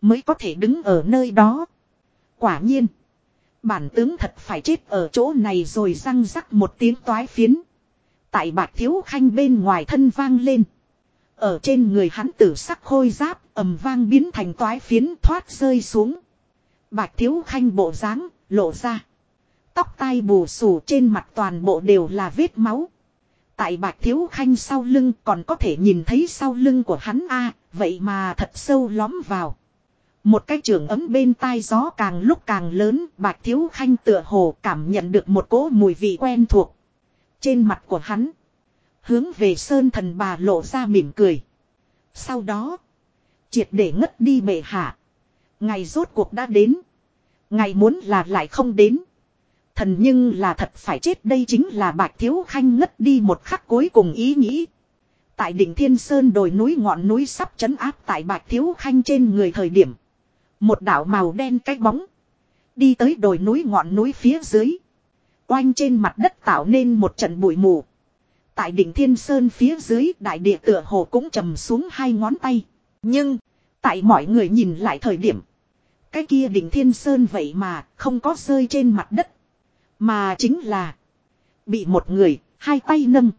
Mới có thể đứng ở nơi đó. Quả nhiên. Bản tướng thật phải chết ở chỗ này rồi răng rắc một tiếng toái phiến. Tại bạc thiếu khanh bên ngoài thân vang lên. Ở trên người hắn tử sắc khôi giáp ầm vang biến thành toái phiến thoát rơi xuống. Bạch thiếu khanh bộ dáng lộ ra. Tóc tai bù xù trên mặt toàn bộ đều là vết máu. Tại Bạch thiếu khanh sau lưng còn có thể nhìn thấy sau lưng của hắn a vậy mà thật sâu lóm vào. Một cái trường ấm bên tai gió càng lúc càng lớn, Bạch thiếu khanh tựa hồ cảm nhận được một cỗ mùi vị quen thuộc. Trên mặt của hắn, hướng về sơn thần bà lộ ra mỉm cười. Sau đó, triệt để ngất đi bệ hạ. Ngày rốt cuộc đã đến. Ngày muốn là lại không đến. Thần nhưng là thật phải chết đây chính là bạch thiếu khanh ngất đi một khắc cuối cùng ý nghĩ. Tại đỉnh Thiên Sơn đồi núi ngọn núi sắp chấn áp tại bạch thiếu khanh trên người thời điểm. Một đảo màu đen cái bóng. Đi tới đồi núi ngọn núi phía dưới. Oanh trên mặt đất tạo nên một trận bụi mù. Tại đỉnh Thiên Sơn phía dưới đại địa tựa hồ cũng trầm xuống hai ngón tay. Nhưng, tại mọi người nhìn lại thời điểm. Cái kia đỉnh Thiên Sơn vậy mà không có rơi trên mặt đất. Mà chính là bị một người, hai tay nâng.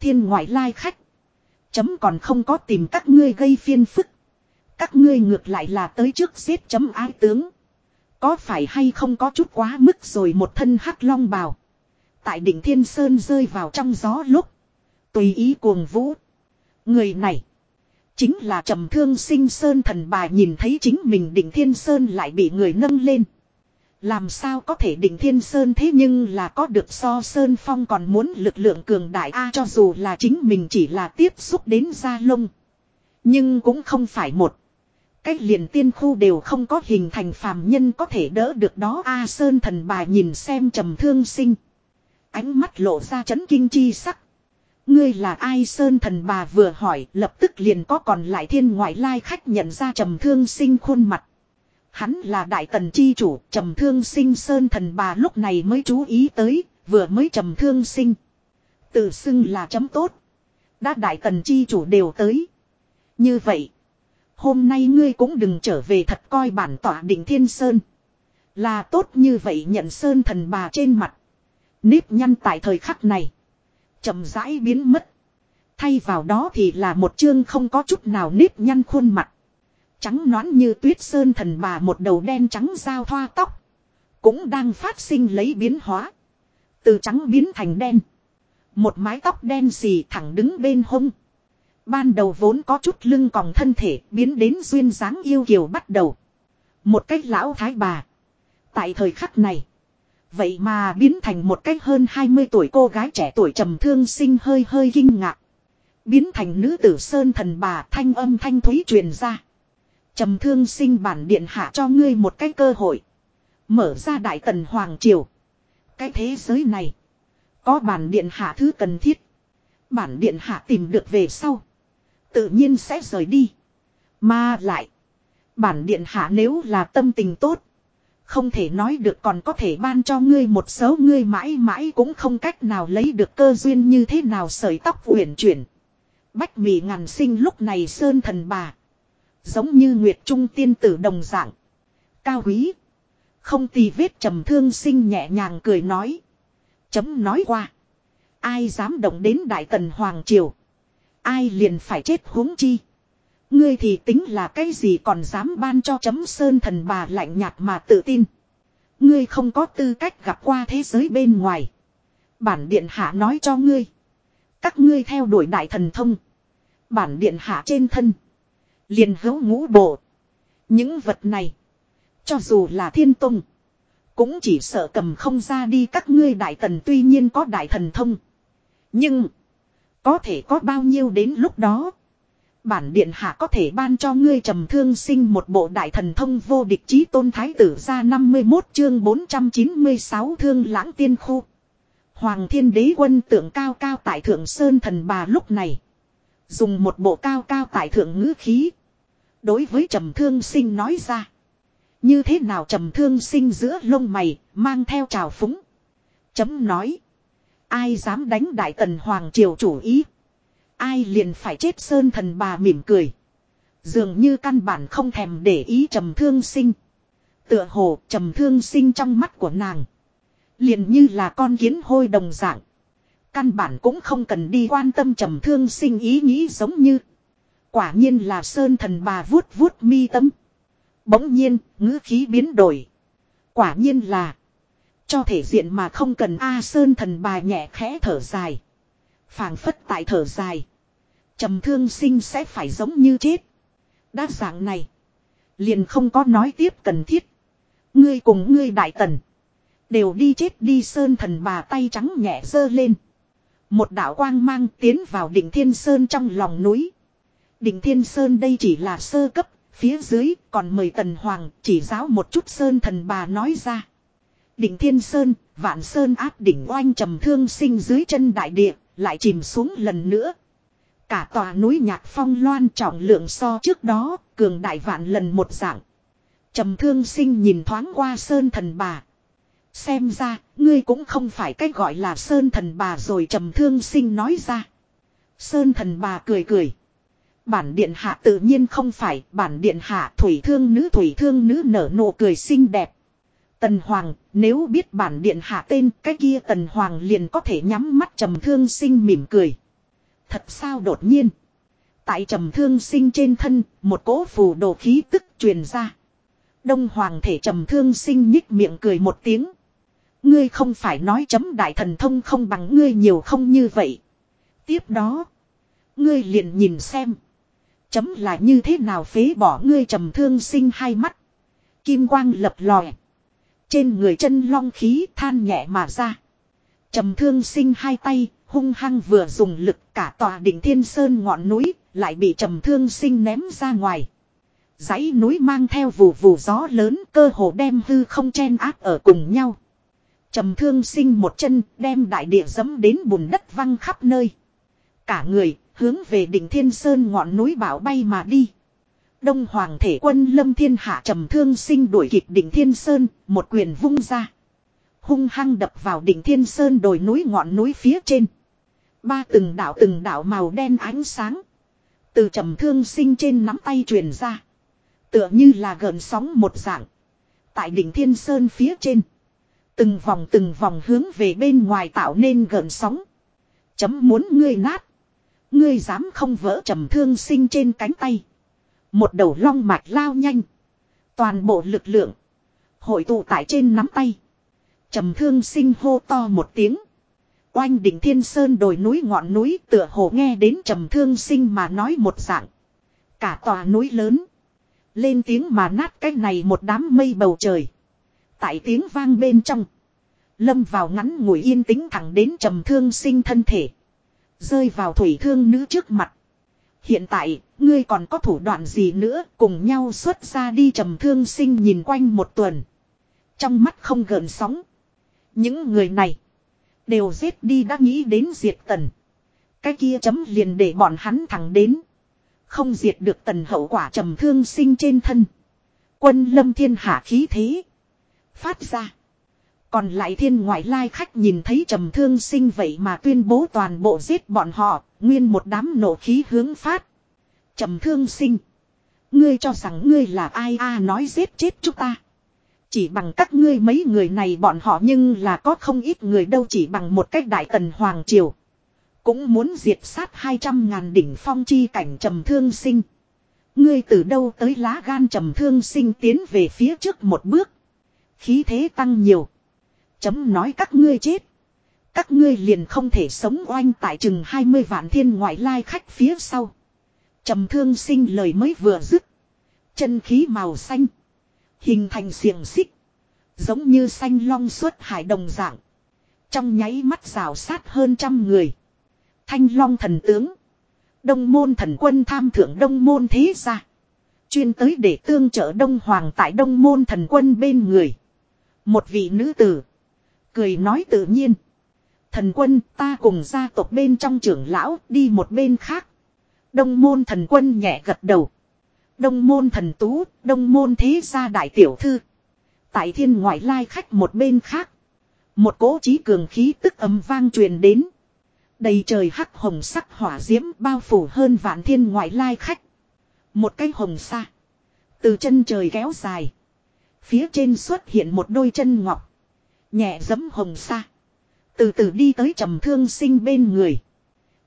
Thiên ngoại lai khách. Chấm còn không có tìm các ngươi gây phiên phức. Các ngươi ngược lại là tới trước giết chấm ái tướng. Có phải hay không có chút quá mức rồi một thân hắc long bào. Tại đỉnh thiên sơn rơi vào trong gió lúc. Tùy ý cuồng vũ. Người này. Chính là trầm thương sinh sơn thần bà nhìn thấy chính mình đỉnh thiên sơn lại bị người nâng lên. Làm sao có thể đỉnh thiên sơn thế nhưng là có được so sơn phong còn muốn lực lượng cường đại a cho dù là chính mình chỉ là tiếp xúc đến gia lông. Nhưng cũng không phải một. Cách liền tiên khu đều không có hình thành phàm nhân có thể đỡ được đó A Sơn thần bà nhìn xem trầm thương sinh. Ánh mắt lộ ra chấn kinh chi sắc. Ngươi là ai Sơn thần bà vừa hỏi, lập tức liền có còn lại thiên ngoại lai khách nhận ra trầm thương sinh khuôn mặt. Hắn là đại tần chi chủ, trầm thương sinh Sơn thần bà lúc này mới chú ý tới, vừa mới trầm thương sinh. Tự xưng là chấm tốt. Đã đại tần chi chủ đều tới. Như vậy. Hôm nay ngươi cũng đừng trở về thật coi bản tỏa định thiên sơn. Là tốt như vậy nhận sơn thần bà trên mặt. Nếp nhăn tại thời khắc này. chậm rãi biến mất. Thay vào đó thì là một chương không có chút nào nếp nhăn khuôn mặt. Trắng nõn như tuyết sơn thần bà một đầu đen trắng giao thoa tóc. Cũng đang phát sinh lấy biến hóa. Từ trắng biến thành đen. Một mái tóc đen xì thẳng đứng bên hông. Ban đầu vốn có chút lưng còng thân thể biến đến duyên dáng yêu kiều bắt đầu. Một cách lão thái bà. Tại thời khắc này. Vậy mà biến thành một cách hơn 20 tuổi cô gái trẻ tuổi trầm thương sinh hơi hơi kinh ngạc. Biến thành nữ tử sơn thần bà thanh âm thanh thúy truyền ra. Trầm thương sinh bản điện hạ cho ngươi một cái cơ hội. Mở ra đại tần hoàng triều. Cái thế giới này. Có bản điện hạ thứ cần thiết. Bản điện hạ tìm được về sau. Tự nhiên sẽ rời đi. Mà lại. Bản điện hạ nếu là tâm tình tốt. Không thể nói được còn có thể ban cho ngươi một số ngươi mãi mãi cũng không cách nào lấy được cơ duyên như thế nào sợi tóc uyển chuyển. Bách mì ngàn sinh lúc này sơn thần bà. Giống như Nguyệt Trung tiên tử đồng dạng. Cao quý. Không tì vết trầm thương sinh nhẹ nhàng cười nói. Chấm nói qua. Ai dám động đến Đại Tần Hoàng Triều. Ai liền phải chết huống chi. Ngươi thì tính là cái gì còn dám ban cho chấm sơn thần bà lạnh nhạt mà tự tin. Ngươi không có tư cách gặp qua thế giới bên ngoài. Bản điện hạ nói cho ngươi. Các ngươi theo đuổi đại thần thông. Bản điện hạ trên thân. Liền hữu ngũ bộ. Những vật này. Cho dù là thiên tông. Cũng chỉ sợ cầm không ra đi các ngươi đại tần tuy nhiên có đại thần thông. Nhưng. Có thể có bao nhiêu đến lúc đó. Bản điện hạ có thể ban cho ngươi trầm thương sinh một bộ đại thần thông vô địch chí tôn thái tử ra 51 chương 496 thương lãng tiên khu. Hoàng thiên đế quân tượng cao cao tại thượng sơn thần bà lúc này. Dùng một bộ cao cao tại thượng ngữ khí. Đối với trầm thương sinh nói ra. Như thế nào trầm thương sinh giữa lông mày, mang theo trào phúng. Chấm nói. Ai dám đánh đại tần hoàng triều chủ ý. Ai liền phải chết sơn thần bà mỉm cười. Dường như căn bản không thèm để ý trầm thương sinh. Tựa hồ trầm thương sinh trong mắt của nàng. Liền như là con kiến hôi đồng dạng. Căn bản cũng không cần đi quan tâm trầm thương sinh ý nghĩ giống như. Quả nhiên là sơn thần bà vuốt vuốt mi tâm. Bỗng nhiên, ngữ khí biến đổi. Quả nhiên là. Cho thể diện mà không cần A Sơn thần bà nhẹ khẽ thở dài phảng phất tại thở dài. trầm thương sinh sẽ phải giống như chết. Đa dạng này. Liền không có nói tiếp cần thiết. Ngươi cùng ngươi đại tần. Đều đi chết đi Sơn thần bà tay trắng nhẹ dơ lên. Một đạo quang mang tiến vào đỉnh Thiên Sơn trong lòng núi. Đỉnh Thiên Sơn đây chỉ là sơ cấp Phía dưới còn mời Tần Hoàng chỉ giáo một chút Sơn thần bà nói ra. Đỉnh Thiên Sơn, Vạn Sơn áp đỉnh oanh trầm thương sinh dưới chân đại địa, lại chìm xuống lần nữa. Cả tòa núi nhạc phong loan trọng lượng so trước đó, cường đại vạn lần một dạng. Trầm thương sinh nhìn thoáng qua Sơn thần bà. Xem ra, ngươi cũng không phải cách gọi là Sơn thần bà rồi trầm thương sinh nói ra. Sơn thần bà cười cười. Bản điện hạ tự nhiên không phải bản điện hạ thủy thương nữ thủy thương nữ nở nụ cười xinh đẹp. Tần Hoàng, nếu biết bản điện hạ tên cái kia Tần Hoàng liền có thể nhắm mắt trầm thương sinh mỉm cười. Thật sao đột nhiên. Tại trầm thương sinh trên thân, một cỗ phù đồ khí tức truyền ra. Đông Hoàng thể trầm thương sinh nhích miệng cười một tiếng. Ngươi không phải nói chấm đại thần thông không bằng ngươi nhiều không như vậy. Tiếp đó, ngươi liền nhìn xem. Chấm là như thế nào phế bỏ ngươi trầm thương sinh hai mắt. Kim quang lập lòe. Trên người chân long khí than nhẹ mà ra. Trầm thương sinh hai tay, hung hăng vừa dùng lực cả tòa đỉnh thiên sơn ngọn núi, lại bị trầm thương sinh ném ra ngoài. dãy núi mang theo vù vù gió lớn cơ hồ đem hư không chen áp ở cùng nhau. Trầm thương sinh một chân đem đại địa dẫm đến bùn đất văng khắp nơi. Cả người hướng về đỉnh Thiên Sơn ngọn núi bảo bay mà đi. Đông Hoàng thể quân Lâm Thiên Hạ trầm thương sinh đuổi kịp đỉnh Thiên Sơn, một quyền vung ra. Hung hăng đập vào đỉnh Thiên Sơn đồi núi ngọn núi phía trên. Ba từng đạo từng đạo màu đen ánh sáng. Từ trầm thương sinh trên nắm tay truyền ra. Tựa như là gần sóng một dạng. Tại đỉnh Thiên Sơn phía trên. Từng vòng từng vòng hướng về bên ngoài tạo nên gần sóng. Chấm muốn ngươi nát. Ngươi dám không vỡ trầm thương sinh trên cánh tay. Một đầu long mạch lao nhanh. Toàn bộ lực lượng. Hội tụ tại trên nắm tay. Trầm thương sinh hô to một tiếng. Oanh đỉnh thiên sơn đồi núi ngọn núi tựa hồ nghe đến trầm thương sinh mà nói một dạng. Cả tòa núi lớn. Lên tiếng mà nát cái này một đám mây bầu trời. Tại tiếng vang bên trong. Lâm vào ngắn ngủi yên tĩnh thẳng đến trầm thương sinh thân thể. Rơi vào thủy thương nữ trước mặt. Hiện tại, ngươi còn có thủ đoạn gì nữa cùng nhau xuất ra đi trầm thương sinh nhìn quanh một tuần. Trong mắt không gợn sóng. Những người này. Đều giết đi đã nghĩ đến diệt tần. Cái kia chấm liền để bọn hắn thẳng đến. Không diệt được tần hậu quả trầm thương sinh trên thân. Quân lâm thiên hạ khí thế. Phát ra. Còn lại thiên ngoại lai khách nhìn thấy trầm thương sinh vậy mà tuyên bố toàn bộ giết bọn họ, nguyên một đám nổ khí hướng phát. Trầm thương sinh. Ngươi cho rằng ngươi là ai a à nói giết chết chúng ta. Chỉ bằng các ngươi mấy người này bọn họ nhưng là có không ít người đâu chỉ bằng một cách đại tần hoàng triều. Cũng muốn diệt sát 200 ngàn đỉnh phong chi cảnh trầm thương sinh. Ngươi từ đâu tới lá gan trầm thương sinh tiến về phía trước một bước. Khí thế tăng nhiều. Chấm nói các ngươi chết. Các ngươi liền không thể sống oanh tại chừng 20 vạn thiên ngoại lai khách phía sau. Trầm thương sinh lời mới vừa dứt. Chân khí màu xanh. Hình thành xiềng xích. Giống như xanh long suốt hải đồng dạng. Trong nháy mắt rào sát hơn trăm người. Thanh long thần tướng. Đông môn thần quân tham thượng đông môn thế gia. Chuyên tới để tương trợ đông hoàng tại đông môn thần quân bên người. Một vị nữ tử. Cười nói tự nhiên. Thần quân ta cùng gia tộc bên trong trưởng lão đi một bên khác. Đông môn thần quân nhẹ gật đầu. Đông môn thần tú, đông môn thế gia đại tiểu thư. Tại thiên ngoại lai khách một bên khác. Một cỗ trí cường khí tức ấm vang truyền đến. Đầy trời hắc hồng sắc hỏa diễm bao phủ hơn vạn thiên ngoại lai khách. Một cái hồng xa. Từ chân trời kéo dài. Phía trên xuất hiện một đôi chân ngọc. Nhẹ giấm hồng xa. Từ từ đi tới trầm thương sinh bên người.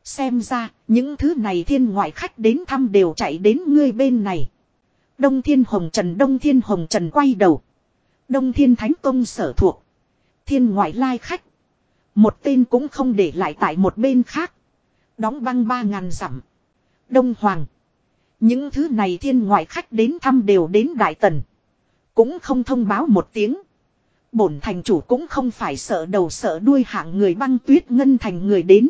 Xem ra, những thứ này thiên ngoại khách đến thăm đều chạy đến ngươi bên này. Đông Thiên Hồng Trần Đông Thiên Hồng Trần quay đầu. Đông Thiên Thánh Tông sở thuộc. Thiên ngoại lai khách. Một tên cũng không để lại tại một bên khác. Đóng băng ba ngàn dặm. Đông Hoàng. Những thứ này thiên ngoại khách đến thăm đều đến Đại Tần. Cũng không thông báo một tiếng. Bổn thành chủ cũng không phải sợ đầu sợ đuôi hạng người băng tuyết ngân thành người đến.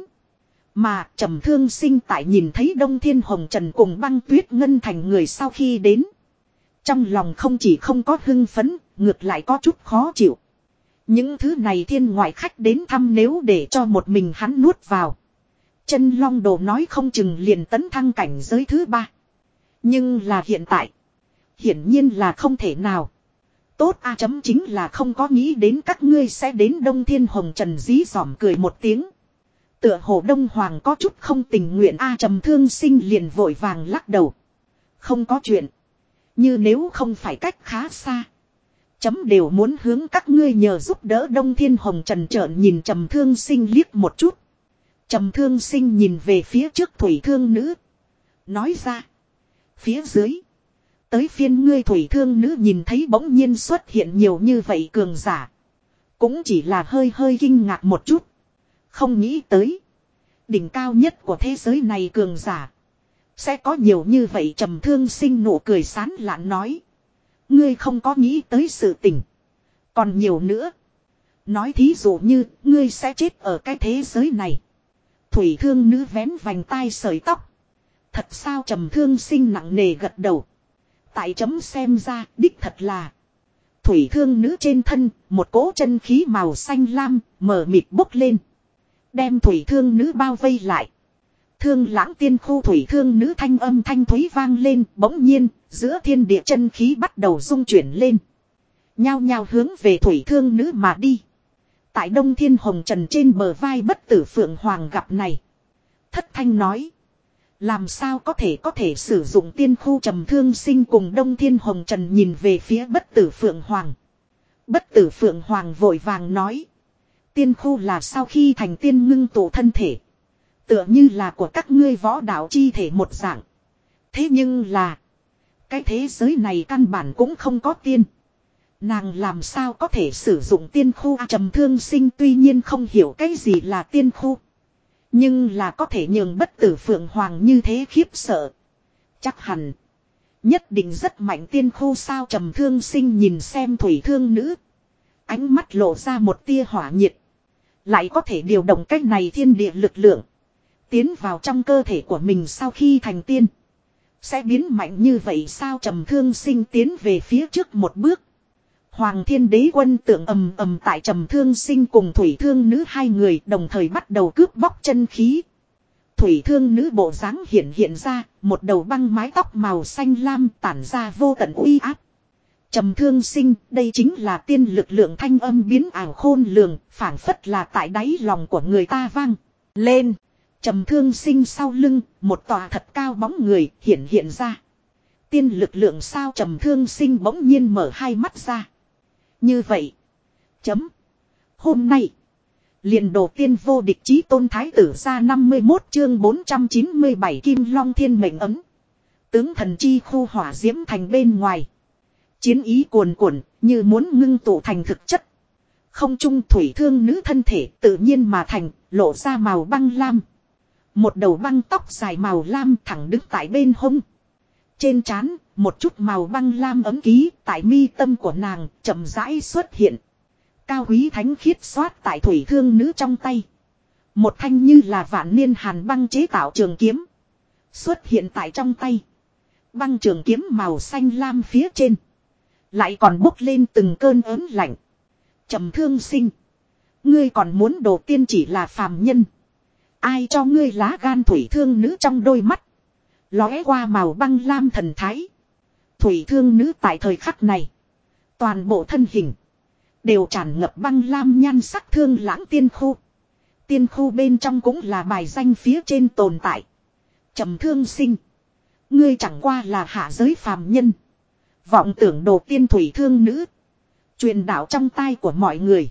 Mà trầm thương sinh tại nhìn thấy Đông Thiên Hồng Trần cùng băng tuyết ngân thành người sau khi đến. Trong lòng không chỉ không có hưng phấn, ngược lại có chút khó chịu. Những thứ này thiên ngoại khách đến thăm nếu để cho một mình hắn nuốt vào. Chân long đồ nói không chừng liền tấn thăng cảnh giới thứ ba. Nhưng là hiện tại. Hiển nhiên là không thể nào. Tốt A chấm chính là không có nghĩ đến các ngươi sẽ đến Đông Thiên Hồng Trần dí dỏm cười một tiếng. Tựa hồ Đông Hoàng có chút không tình nguyện A trầm thương sinh liền vội vàng lắc đầu. Không có chuyện. Như nếu không phải cách khá xa. Chấm đều muốn hướng các ngươi nhờ giúp đỡ Đông Thiên Hồng Trần trợn nhìn trầm thương sinh liếc một chút. Trầm thương sinh nhìn về phía trước thủy thương nữ. Nói ra. Phía dưới. Tới phiên ngươi thủy thương nữ nhìn thấy bỗng nhiên xuất hiện nhiều như vậy cường giả. Cũng chỉ là hơi hơi kinh ngạc một chút. Không nghĩ tới. Đỉnh cao nhất của thế giới này cường giả. Sẽ có nhiều như vậy trầm thương sinh nụ cười sán lạn nói. Ngươi không có nghĩ tới sự tình. Còn nhiều nữa. Nói thí dụ như, ngươi sẽ chết ở cái thế giới này. Thủy thương nữ vén vành tai sợi tóc. Thật sao trầm thương sinh nặng nề gật đầu. Tại chấm xem ra đích thật là. Thủy thương nữ trên thân, một cỗ chân khí màu xanh lam, mở mịt bốc lên. Đem thủy thương nữ bao vây lại. Thương lãng tiên khu thủy thương nữ thanh âm thanh thúy vang lên bỗng nhiên giữa thiên địa chân khí bắt đầu rung chuyển lên. Nhao nhao hướng về thủy thương nữ mà đi. Tại đông thiên hồng trần trên bờ vai bất tử phượng hoàng gặp này. Thất thanh nói. Làm sao có thể có thể sử dụng tiên khu trầm thương sinh cùng đông thiên hồng trần nhìn về phía bất tử phượng hoàng. Bất tử phượng hoàng vội vàng nói. Tiên khu là sau khi thành tiên ngưng tụ thân thể. Tựa như là của các ngươi võ đạo chi thể một dạng. Thế nhưng là. Cái thế giới này căn bản cũng không có tiên. Nàng làm sao có thể sử dụng tiên khu trầm thương sinh tuy nhiên không hiểu cái gì là tiên khu. Nhưng là có thể nhường bất tử phượng hoàng như thế khiếp sợ. Chắc hẳn. Nhất định rất mạnh tiên khu sao trầm thương sinh nhìn xem thủy thương nữ. Ánh mắt lộ ra một tia hỏa nhiệt. Lại có thể điều động cách này thiên địa lực lượng. Tiến vào trong cơ thể của mình sau khi thành tiên. Sẽ biến mạnh như vậy sao trầm thương sinh tiến về phía trước một bước. Hoàng thiên đế quân tượng ầm ầm tại trầm thương sinh cùng thủy thương nữ hai người đồng thời bắt đầu cướp bóc chân khí. Thủy thương nữ bộ dáng hiện hiện ra, một đầu băng mái tóc màu xanh lam tản ra vô tận uy áp. Trầm thương sinh, đây chính là tiên lực lượng thanh âm biến ảo khôn lường, phảng phất là tại đáy lòng của người ta vang. Lên! Trầm thương sinh sau lưng, một tòa thật cao bóng người hiện hiện ra. Tiên lực lượng sao trầm thương sinh bỗng nhiên mở hai mắt ra. Như vậy. Chấm. Hôm nay. liền đồ tiên vô địch chí tôn thái tử ra 51 chương 497 kim long thiên mệnh ấm. Tướng thần chi khu hỏa diễm thành bên ngoài. Chiến ý cuồn cuộn như muốn ngưng tụ thành thực chất. Không trung thủy thương nữ thân thể tự nhiên mà thành, lộ ra màu băng lam. Một đầu băng tóc dài màu lam thẳng đứng tại bên hông. Trên trán, một chút màu băng lam ấm ký tại mi tâm của nàng chậm rãi xuất hiện. Cao quý thánh khiết xoát tại thủy thương nữ trong tay. Một thanh như là vạn niên hàn băng chế tạo trường kiếm. Xuất hiện tại trong tay. Băng trường kiếm màu xanh lam phía trên. Lại còn bốc lên từng cơn ớn lạnh. trầm thương sinh. Ngươi còn muốn đồ tiên chỉ là phàm nhân. Ai cho ngươi lá gan thủy thương nữ trong đôi mắt. Lóe qua màu băng lam thần thái. Thủy thương nữ tại thời khắc này. Toàn bộ thân hình. Đều tràn ngập băng lam nhan sắc thương lãng tiên khu. Tiên khu bên trong cũng là bài danh phía trên tồn tại. trầm thương sinh. Ngươi chẳng qua là hạ giới phàm nhân. Vọng tưởng đồ tiên thủy thương nữ. Truyền đạo trong tai của mọi người.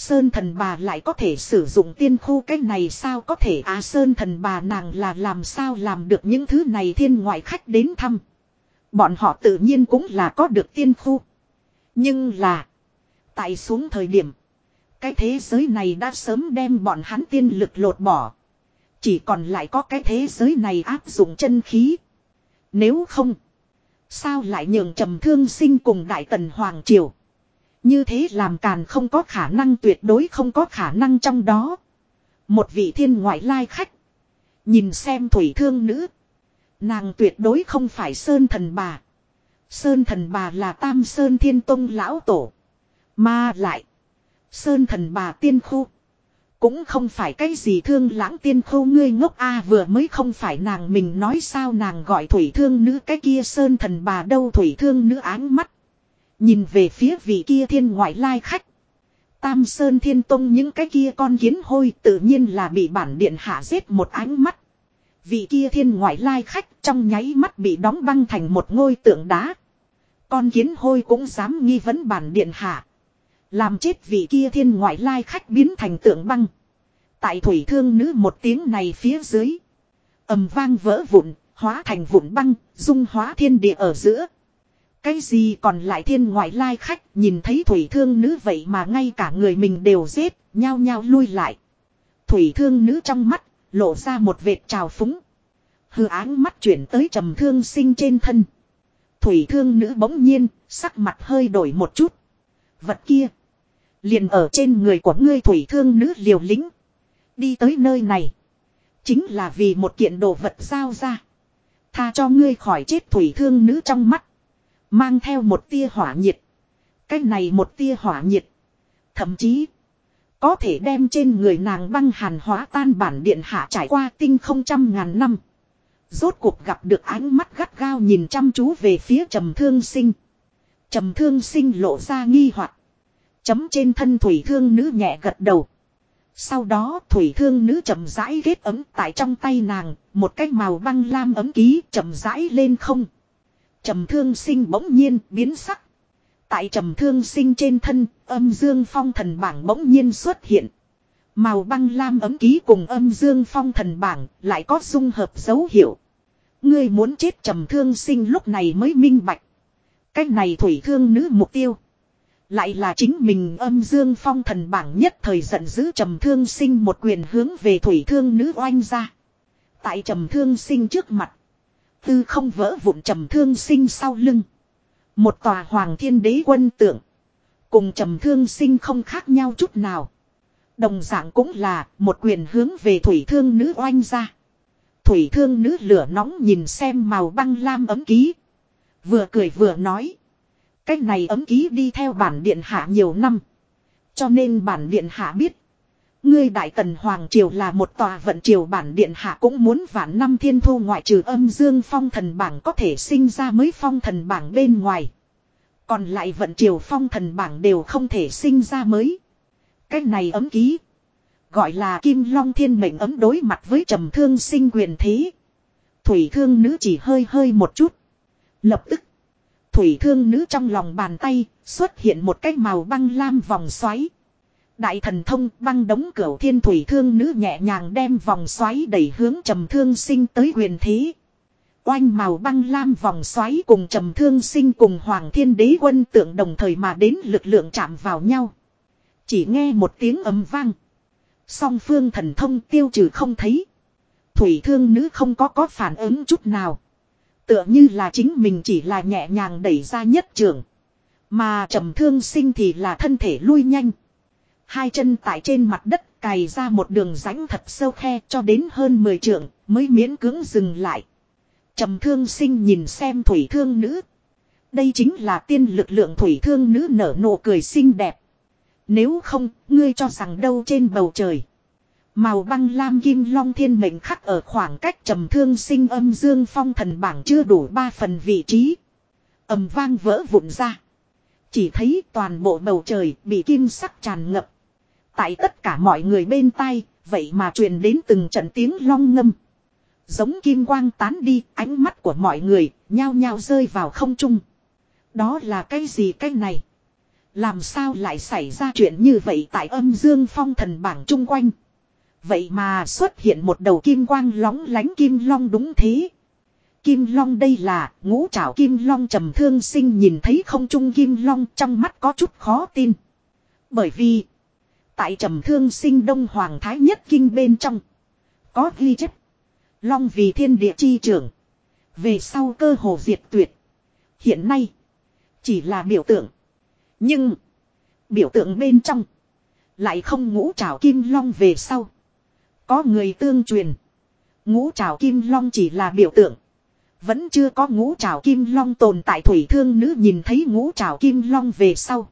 Sơn thần bà lại có thể sử dụng tiên khu cái này sao có thể à Sơn thần bà nàng là làm sao làm được những thứ này thiên ngoại khách đến thăm. Bọn họ tự nhiên cũng là có được tiên khu. Nhưng là. Tại xuống thời điểm. Cái thế giới này đã sớm đem bọn hắn tiên lực lột bỏ. Chỉ còn lại có cái thế giới này áp dụng chân khí. Nếu không. Sao lại nhường trầm thương sinh cùng đại tần Hoàng Triều. Như thế làm càn không có khả năng tuyệt đối không có khả năng trong đó. Một vị thiên ngoại lai khách. Nhìn xem thủy thương nữ. Nàng tuyệt đối không phải Sơn thần bà. Sơn thần bà là Tam Sơn Thiên Tông lão tổ. Mà lại. Sơn thần bà tiên khu. Cũng không phải cái gì thương lãng tiên khu ngươi ngốc a à, vừa mới không phải nàng mình nói sao nàng gọi thủy thương nữ cái kia sơn thần bà đâu thủy thương nữ áng mắt. Nhìn về phía vị kia thiên ngoại lai khách. Tam Sơn Thiên Tông những cái kia con kiến hôi tự nhiên là bị bản điện hạ giết một ánh mắt. Vị kia thiên ngoại lai khách trong nháy mắt bị đóng băng thành một ngôi tượng đá. Con kiến hôi cũng dám nghi vấn bản điện hạ. Làm chết vị kia thiên ngoại lai khách biến thành tượng băng. Tại thủy thương nữ một tiếng này phía dưới. ầm vang vỡ vụn, hóa thành vụn băng, dung hóa thiên địa ở giữa. Cái gì còn lại thiên ngoại lai khách nhìn thấy thủy thương nữ vậy mà ngay cả người mình đều giết, nhao nhao lui lại. Thủy thương nữ trong mắt, lộ ra một vệt trào phúng. Hư áng mắt chuyển tới trầm thương sinh trên thân. Thủy thương nữ bỗng nhiên, sắc mặt hơi đổi một chút. Vật kia. Liền ở trên người của ngươi thủy thương nữ liều lĩnh Đi tới nơi này. Chính là vì một kiện đồ vật giao ra. Tha cho ngươi khỏi chết thủy thương nữ trong mắt. Mang theo một tia hỏa nhiệt. Cái này một tia hỏa nhiệt. Thậm chí. Có thể đem trên người nàng băng hàn hóa tan bản điện hạ trải qua tinh không trăm ngàn năm. Rốt cuộc gặp được ánh mắt gắt gao nhìn chăm chú về phía trầm thương sinh. Trầm thương sinh lộ ra nghi hoặc Chấm trên thân thủy thương nữ nhẹ gật đầu. Sau đó thủy thương nữ chậm rãi ghét ấm tại trong tay nàng, một cái màu băng lam ấm ký chậm rãi lên không. Trầm thương sinh bỗng nhiên biến sắc. Tại trầm thương sinh trên thân, âm dương phong thần bảng bỗng nhiên xuất hiện. Màu băng lam ấm ký cùng âm dương phong thần bảng lại có dung hợp dấu hiệu. Ngươi muốn chết trầm thương sinh lúc này mới minh bạch. Cách này thủy thương nữ mục tiêu. Lại là chính mình âm dương phong thần bảng nhất thời giận dữ trầm thương sinh một quyền hướng về thủy thương nữ oanh ra. Tại trầm thương sinh trước mặt. Tư không vỡ vụn trầm thương sinh sau lưng. Một tòa hoàng thiên đế quân tượng. Cùng trầm thương sinh không khác nhau chút nào. Đồng dạng cũng là một quyền hướng về thủy thương nữ oanh ra. Thủy thương nữ lửa nóng nhìn xem màu băng lam ấm ký. Vừa cười vừa nói. Cái này ấm ký đi theo bản điện hạ nhiều năm. Cho nên bản điện hạ biết. Ngươi đại tần hoàng triều là một tòa vận triều bản điện hạ cũng muốn vạn năm thiên thu ngoại trừ âm dương phong thần bảng có thể sinh ra mới phong thần bảng bên ngoài. Còn lại vận triều phong thần bảng đều không thể sinh ra mới. Cái này ấm ký. Gọi là kim long thiên mệnh ấm đối mặt với trầm thương sinh quyền thế. Thủy thương nữ chỉ hơi hơi một chút. Lập tức. Thủy thương nữ trong lòng bàn tay xuất hiện một cái màu băng lam vòng xoáy. Đại thần thông băng đống cửa thiên thủy thương nữ nhẹ nhàng đem vòng xoáy đẩy hướng trầm thương sinh tới quyền thế. Oanh màu băng lam vòng xoáy cùng trầm thương sinh cùng hoàng thiên đế quân tượng đồng thời mà đến lực lượng chạm vào nhau. Chỉ nghe một tiếng ầm vang. Song phương thần thông tiêu trừ không thấy. Thủy thương nữ không có có phản ứng chút nào. Tựa như là chính mình chỉ là nhẹ nhàng đẩy ra nhất trường. Mà trầm thương sinh thì là thân thể lui nhanh. Hai chân tại trên mặt đất cày ra một đường rãnh thật sâu khe cho đến hơn 10 trượng mới miễn cưỡng dừng lại. Trầm thương sinh nhìn xem thủy thương nữ. Đây chính là tiên lực lượng thủy thương nữ nở nụ cười xinh đẹp. Nếu không, ngươi cho rằng đâu trên bầu trời. Màu băng lam kim long thiên mệnh khắc ở khoảng cách trầm thương sinh âm dương phong thần bảng chưa đủ ba phần vị trí. ầm vang vỡ vụn ra. Chỉ thấy toàn bộ bầu trời bị kim sắc tràn ngập. Tại tất cả mọi người bên tai, vậy mà truyền đến từng trận tiếng long ngâm. Giống kim quang tán đi, ánh mắt của mọi người, nhao nhao rơi vào không trung. Đó là cái gì cái này? Làm sao lại xảy ra chuyện như vậy tại âm dương phong thần bảng chung quanh? Vậy mà xuất hiện một đầu kim quang lóng lánh kim long đúng thế. Kim long đây là ngũ trảo kim long trầm thương sinh nhìn thấy không trung kim long trong mắt có chút khó tin. Bởi vì tại trầm thương sinh đông hoàng thái nhất kinh bên trong có ghi chép long vì thiên địa chi trưởng về sau cơ hồ diệt tuyệt hiện nay, chỉ là biểu tượng nhưng, biểu tượng bên trong, lại không ngũ trảo kim long về sau có người tương truyền. Ngũ trảo kim long chỉ là biểu tượng. Vẫn chưa có ngũ trảo kim long tồn tại thủy thương nữ nhìn thấy ngũ trảo kim long về sau.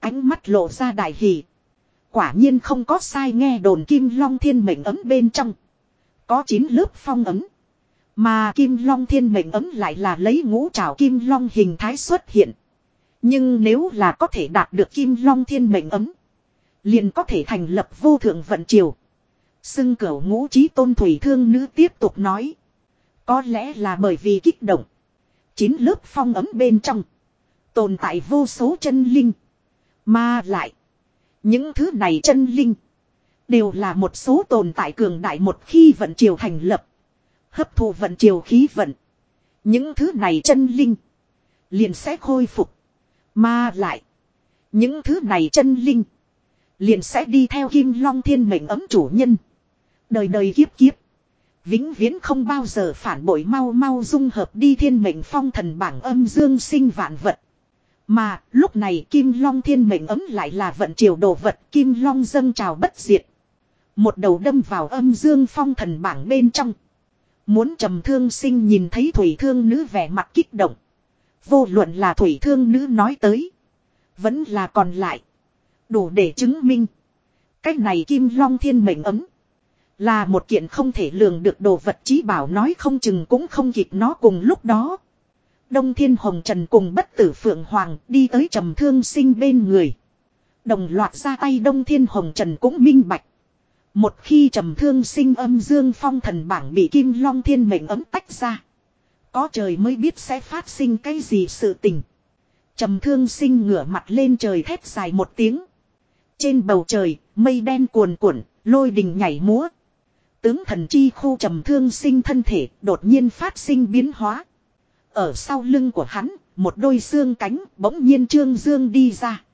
Ánh mắt lộ ra đại hỷ. Quả nhiên không có sai nghe đồn kim long thiên mệnh ấm bên trong. Có 9 lớp phong ấm. Mà kim long thiên mệnh ấm lại là lấy ngũ trảo kim long hình thái xuất hiện. Nhưng nếu là có thể đạt được kim long thiên mệnh ấm. Liền có thể thành lập vô thượng vận triều. Xưng cửu ngũ trí tôn thủy thương nữ tiếp tục nói. Có lẽ là bởi vì kích động. Chín lớp phong ấm bên trong. Tồn tại vô số chân linh. Mà lại. Những thứ này chân linh. Đều là một số tồn tại cường đại một khi vận triều thành lập. Hấp thu vận triều khí vận. Những thứ này chân linh. Liền sẽ khôi phục. Mà lại. Những thứ này chân linh. Liền sẽ đi theo kim long thiên mệnh ấm chủ nhân. Đời đời kiếp kiếp. Vĩnh viễn không bao giờ phản bội mau mau dung hợp đi thiên mệnh phong thần bảng âm dương sinh vạn vật. Mà, lúc này Kim Long thiên mệnh ấm lại là vận triều đồ vật Kim Long dâng trào bất diệt. Một đầu đâm vào âm dương phong thần bảng bên trong. Muốn trầm thương sinh nhìn thấy thủy thương nữ vẻ mặt kích động. Vô luận là thủy thương nữ nói tới. Vẫn là còn lại. Đủ để chứng minh. Cách này kim long thiên mệnh ấm. Là một kiện không thể lường được đồ vật trí bảo nói không chừng cũng không kịp nó cùng lúc đó. Đông Thiên Hồng Trần cùng bất tử Phượng Hoàng đi tới trầm thương sinh bên người. Đồng loạt ra tay Đông Thiên Hồng Trần cũng minh bạch. Một khi trầm thương sinh âm dương phong thần bảng bị kim long thiên mệnh ấm tách ra. Có trời mới biết sẽ phát sinh cái gì sự tình. Trầm thương sinh ngửa mặt lên trời thét dài một tiếng. Trên bầu trời, mây đen cuồn cuộn, lôi đình nhảy múa. Tướng thần chi khu trầm thương sinh thân thể đột nhiên phát sinh biến hóa. Ở sau lưng của hắn, một đôi xương cánh bỗng nhiên trương dương đi ra.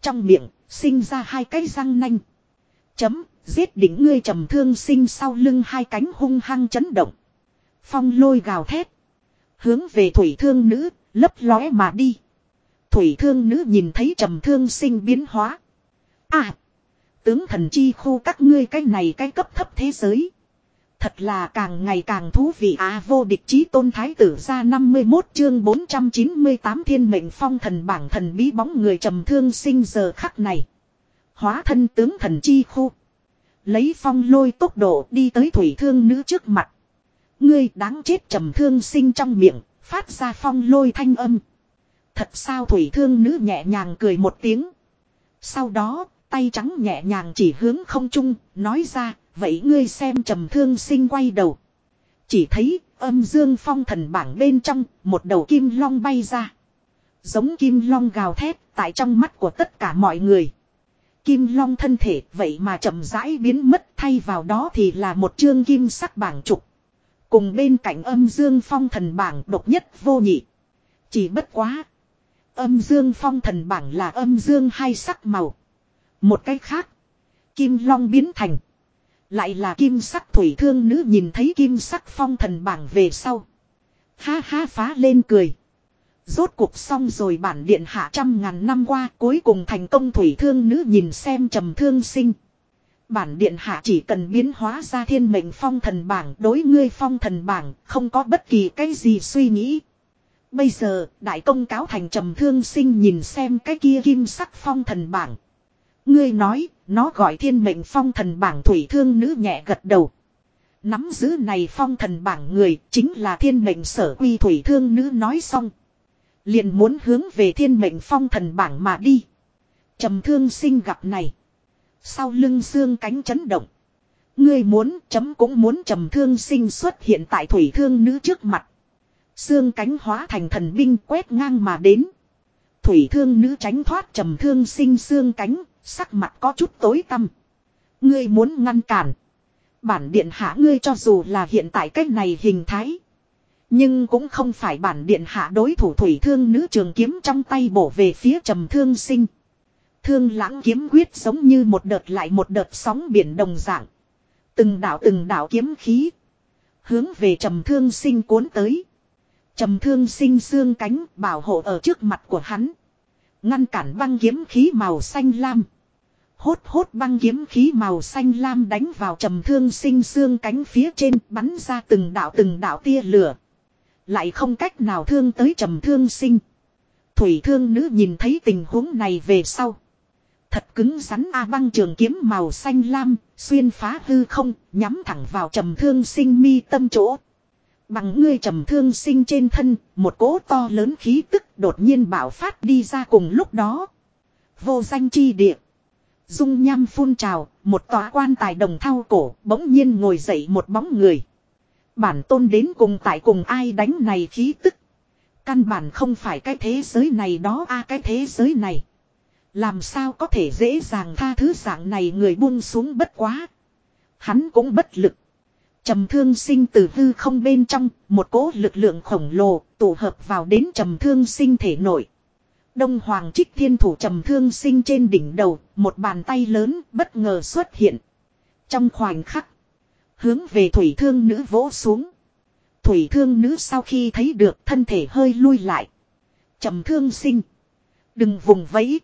Trong miệng, sinh ra hai cái răng nanh. Chấm, giết đỉnh ngươi trầm thương sinh sau lưng hai cánh hung hăng chấn động. Phong lôi gào thét. Hướng về thủy thương nữ, lấp lóe mà đi. Thủy thương nữ nhìn thấy trầm thương sinh biến hóa. À! Tướng thần chi khu các ngươi cái này cái cấp thấp thế giới. Thật là càng ngày càng thú vị à vô địch chí tôn thái tử ra 51 chương 498 thiên mệnh phong thần bảng thần bí bóng người trầm thương sinh giờ khắc này. Hóa thân tướng thần chi khu. Lấy phong lôi tốc độ đi tới thủy thương nữ trước mặt. Ngươi đáng chết trầm thương sinh trong miệng, phát ra phong lôi thanh âm. Thật sao thủy thương nữ nhẹ nhàng cười một tiếng. Sau đó, tay trắng nhẹ nhàng chỉ hướng không trung, nói ra, vậy ngươi xem trầm thương sinh quay đầu. Chỉ thấy, âm dương phong thần bảng bên trong, một đầu kim long bay ra. Giống kim long gào thét, tại trong mắt của tất cả mọi người. Kim long thân thể vậy mà chậm rãi biến mất thay vào đó thì là một chương kim sắc bảng trục. Cùng bên cạnh âm dương phong thần bảng độc nhất vô nhị. Chỉ bất quá. Âm dương phong thần bảng là âm dương hai sắc màu. Một cách khác. Kim long biến thành. Lại là kim sắc thủy thương nữ nhìn thấy kim sắc phong thần bảng về sau. Ha ha phá lên cười. Rốt cuộc xong rồi bản điện hạ trăm ngàn năm qua cuối cùng thành công thủy thương nữ nhìn xem trầm thương sinh. Bản điện hạ chỉ cần biến hóa ra thiên mệnh phong thần bảng đối ngươi phong thần bảng không có bất kỳ cái gì suy nghĩ. Bây giờ, đại công cáo thành trầm thương sinh nhìn xem cái kia kim sắc phong thần bảng. Ngươi nói nó gọi thiên mệnh phong thần bảng thủy thương nữ nhẹ gật đầu. Nắm giữ này phong thần bảng người chính là thiên mệnh sở quy thủy thương nữ nói xong. Liền muốn hướng về thiên mệnh phong thần bảng mà đi. trầm thương sinh gặp này. Sau lưng xương cánh chấn động. Ngươi muốn chấm cũng muốn trầm thương sinh xuất hiện tại thủy thương nữ trước mặt. Xương cánh hóa thành thần binh quét ngang mà đến. Thủy thương nữ tránh thoát trầm thương sinh xương cánh, sắc mặt có chút tối tăm. Ngươi muốn ngăn cản. Bản điện hạ ngươi cho dù là hiện tại cách này hình thái. Nhưng cũng không phải bản điện hạ đối thủ thủy thương nữ trường kiếm trong tay bổ về phía trầm thương sinh. Thương lãng kiếm quyết giống như một đợt lại một đợt sóng biển đồng dạng. Từng đảo từng đảo kiếm khí. Hướng về trầm thương sinh cuốn tới. Trầm thương sinh xương cánh bảo hộ ở trước mặt của hắn. Ngăn cản băng kiếm khí màu xanh lam. Hốt hốt băng kiếm khí màu xanh lam đánh vào trầm thương sinh xương cánh phía trên bắn ra từng đạo từng đạo tia lửa. Lại không cách nào thương tới trầm thương sinh. Thủy thương nữ nhìn thấy tình huống này về sau. Thật cứng rắn A băng trường kiếm màu xanh lam, xuyên phá hư không, nhắm thẳng vào trầm thương sinh mi tâm chỗ. Bằng ngươi trầm thương sinh trên thân, một cỗ to lớn khí tức đột nhiên bạo phát đi ra cùng lúc đó. Vô danh chi địa. Dung nham phun trào, một tòa quan tài đồng thao cổ, bỗng nhiên ngồi dậy một bóng người. Bản tôn đến cùng tại cùng ai đánh này khí tức. Căn bản không phải cái thế giới này đó a cái thế giới này. Làm sao có thể dễ dàng tha thứ dạng này người buông xuống bất quá. Hắn cũng bất lực. Trầm thương sinh từ hư không bên trong, một cỗ lực lượng khổng lồ tụ hợp vào đến trầm thương sinh thể nội. Đông Hoàng trích thiên thủ trầm thương sinh trên đỉnh đầu, một bàn tay lớn bất ngờ xuất hiện. Trong khoảnh khắc, hướng về thủy thương nữ vỗ xuống. Thủy thương nữ sau khi thấy được thân thể hơi lui lại. Trầm thương sinh. Đừng vùng vẫy.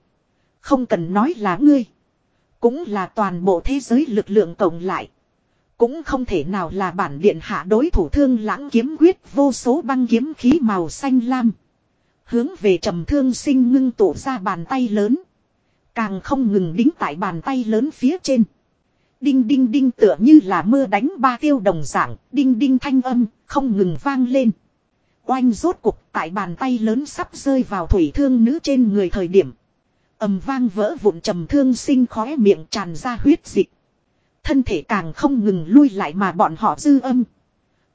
Không cần nói là ngươi. Cũng là toàn bộ thế giới lực lượng cộng lại. Cũng không thể nào là bản điện hạ đối thủ thương lãng kiếm quyết vô số băng kiếm khí màu xanh lam. Hướng về trầm thương sinh ngưng tụ ra bàn tay lớn. Càng không ngừng đính tại bàn tay lớn phía trên. Đinh đinh đinh tựa như là mưa đánh ba tiêu đồng dạng, đinh đinh thanh âm, không ngừng vang lên. Oanh rốt cục tại bàn tay lớn sắp rơi vào thủy thương nữ trên người thời điểm. ầm vang vỡ vụn trầm thương sinh khóe miệng tràn ra huyết dịch. Thân thể càng không ngừng lui lại mà bọn họ dư âm.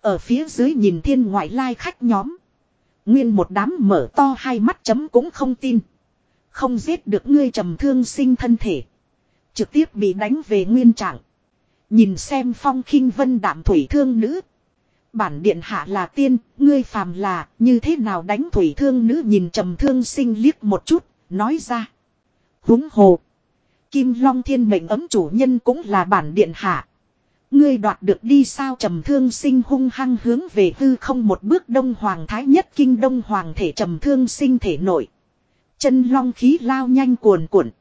Ở phía dưới nhìn thiên ngoại lai khách nhóm. Nguyên một đám mở to hai mắt chấm cũng không tin. Không giết được ngươi trầm thương sinh thân thể. Trực tiếp bị đánh về nguyên trạng. Nhìn xem phong khinh vân đạm thủy thương nữ. Bản điện hạ là tiên, ngươi phàm là, như thế nào đánh thủy thương nữ nhìn trầm thương sinh liếc một chút, nói ra. Húng hồ. Kim Long thiên mệnh ấm chủ nhân cũng là bản điện hạ. Ngươi đoạt được đi sao trầm thương sinh hung hăng hướng về hư không một bước đông hoàng thái nhất kinh đông hoàng thể trầm thương sinh thể nổi. Chân long khí lao nhanh cuồn cuộn.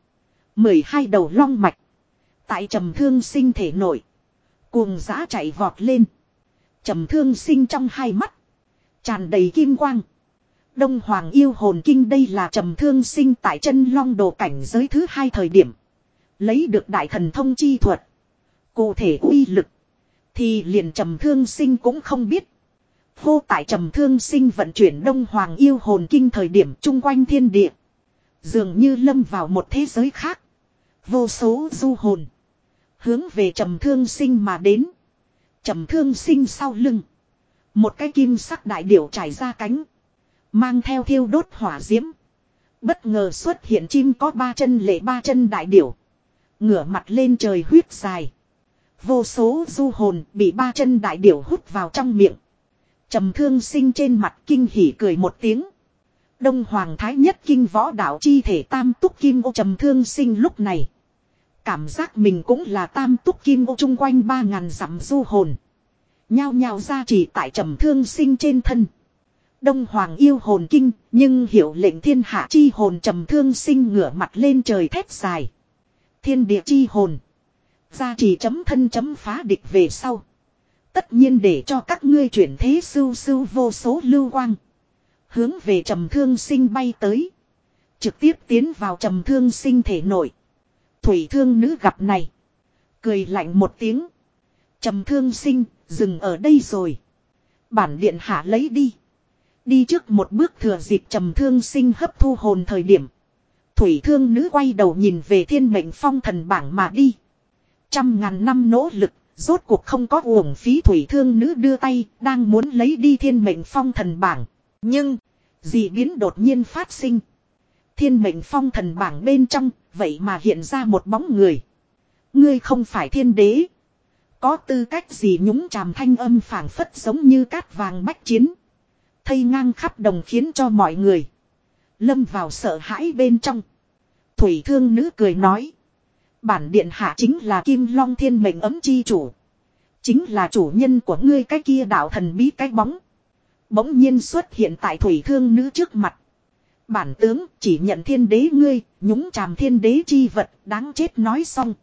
mười hai đầu long mạch. Tại trầm thương sinh thể nổi. Cuồng giã chạy vọt lên. trầm thương sinh trong hai mắt. Tràn đầy kim quang. Đông Hoàng yêu hồn kinh đây là trầm thương sinh tại chân long đồ cảnh giới thứ hai thời điểm. Lấy được đại thần thông chi thuật. Cụ thể uy lực. Thì liền trầm thương sinh cũng không biết. Hô tại trầm thương sinh vận chuyển đông hoàng yêu hồn kinh thời điểm chung quanh thiên địa. Dường như lâm vào một thế giới khác. Vô số du hồn. Hướng về trầm thương sinh mà đến. Trầm thương sinh sau lưng. Một cái kim sắc đại điểu trải ra cánh. Mang theo thiêu đốt hỏa diễm. Bất ngờ xuất hiện chim có ba chân lệ ba chân đại điểu. Ngửa mặt lên trời huyết dài. Vô số du hồn bị ba chân đại điểu hút vào trong miệng. trầm thương sinh trên mặt kinh hỉ cười một tiếng. Đông Hoàng Thái nhất kinh võ đạo chi thể tam túc kim ô trầm thương sinh lúc này. Cảm giác mình cũng là tam túc kim ô chung quanh ba ngàn dặm du hồn. Nhao nhao ra chỉ tại trầm thương sinh trên thân. Đông Hoàng yêu hồn kinh, nhưng hiểu lệnh thiên hạ chi hồn trầm thương sinh ngửa mặt lên trời thét dài. Thiên địa chi hồn gia trì chấm thân chấm phá địch về sau. Tất nhiên để cho các ngươi chuyển thế sưu sưu vô số lưu quang. Hướng về trầm thương sinh bay tới. Trực tiếp tiến vào trầm thương sinh thể nội. Thủy thương nữ gặp này. Cười lạnh một tiếng. Trầm thương sinh, dừng ở đây rồi. Bản điện hạ lấy đi. Đi trước một bước thừa dịp trầm thương sinh hấp thu hồn thời điểm. Thủy thương nữ quay đầu nhìn về thiên mệnh phong thần bảng mà đi. Trăm ngàn năm nỗ lực, rốt cuộc không có uổng phí thủy thương nữ đưa tay, đang muốn lấy đi thiên mệnh phong thần bảng. Nhưng, dị biến đột nhiên phát sinh. Thiên mệnh phong thần bảng bên trong, vậy mà hiện ra một bóng người. Ngươi không phải thiên đế. Có tư cách gì nhúng chàm thanh âm phảng phất giống như cát vàng bách chiến. Thây ngang khắp đồng khiến cho mọi người. Lâm vào sợ hãi bên trong. Thủy thương nữ cười nói. Bản điện hạ chính là Kim Long Thiên mệnh ấm chi chủ. Chính là chủ nhân của ngươi cái kia đạo thần bí cái bóng. Bỗng nhiên xuất hiện tại thủy thương nữ trước mặt. Bản tướng chỉ nhận thiên đế ngươi, nhúng chàm thiên đế chi vật, đáng chết nói xong.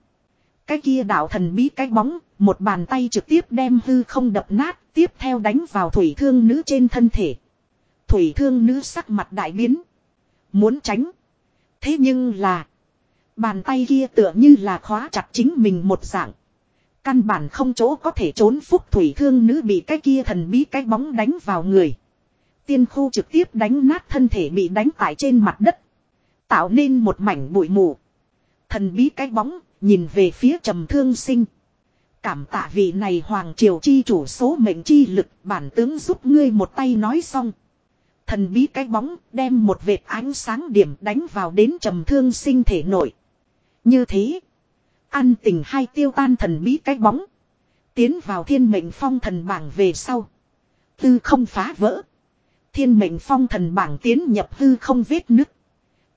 Cái kia đạo thần bí cái bóng, một bàn tay trực tiếp đem hư không đập nát, tiếp theo đánh vào thủy thương nữ trên thân thể. Thủy thương nữ sắc mặt đại biến. Muốn tránh. Thế nhưng là. Bàn tay kia tựa như là khóa chặt chính mình một dạng. Căn bản không chỗ có thể trốn phúc thủy thương nữ bị cái kia thần bí cái bóng đánh vào người. Tiên khu trực tiếp đánh nát thân thể bị đánh tại trên mặt đất. Tạo nên một mảnh bụi mù. Thần bí cái bóng, nhìn về phía trầm thương sinh. Cảm tạ vị này hoàng triều chi chủ số mệnh chi lực bản tướng giúp ngươi một tay nói xong. Thần bí cái bóng đem một vệt ánh sáng điểm đánh vào đến trầm thương sinh thể nội. Như thế. an tình hai tiêu tan thần bí cái bóng. Tiến vào thiên mệnh phong thần bảng về sau. Tư không phá vỡ. Thiên mệnh phong thần bảng tiến nhập hư không vết nứt.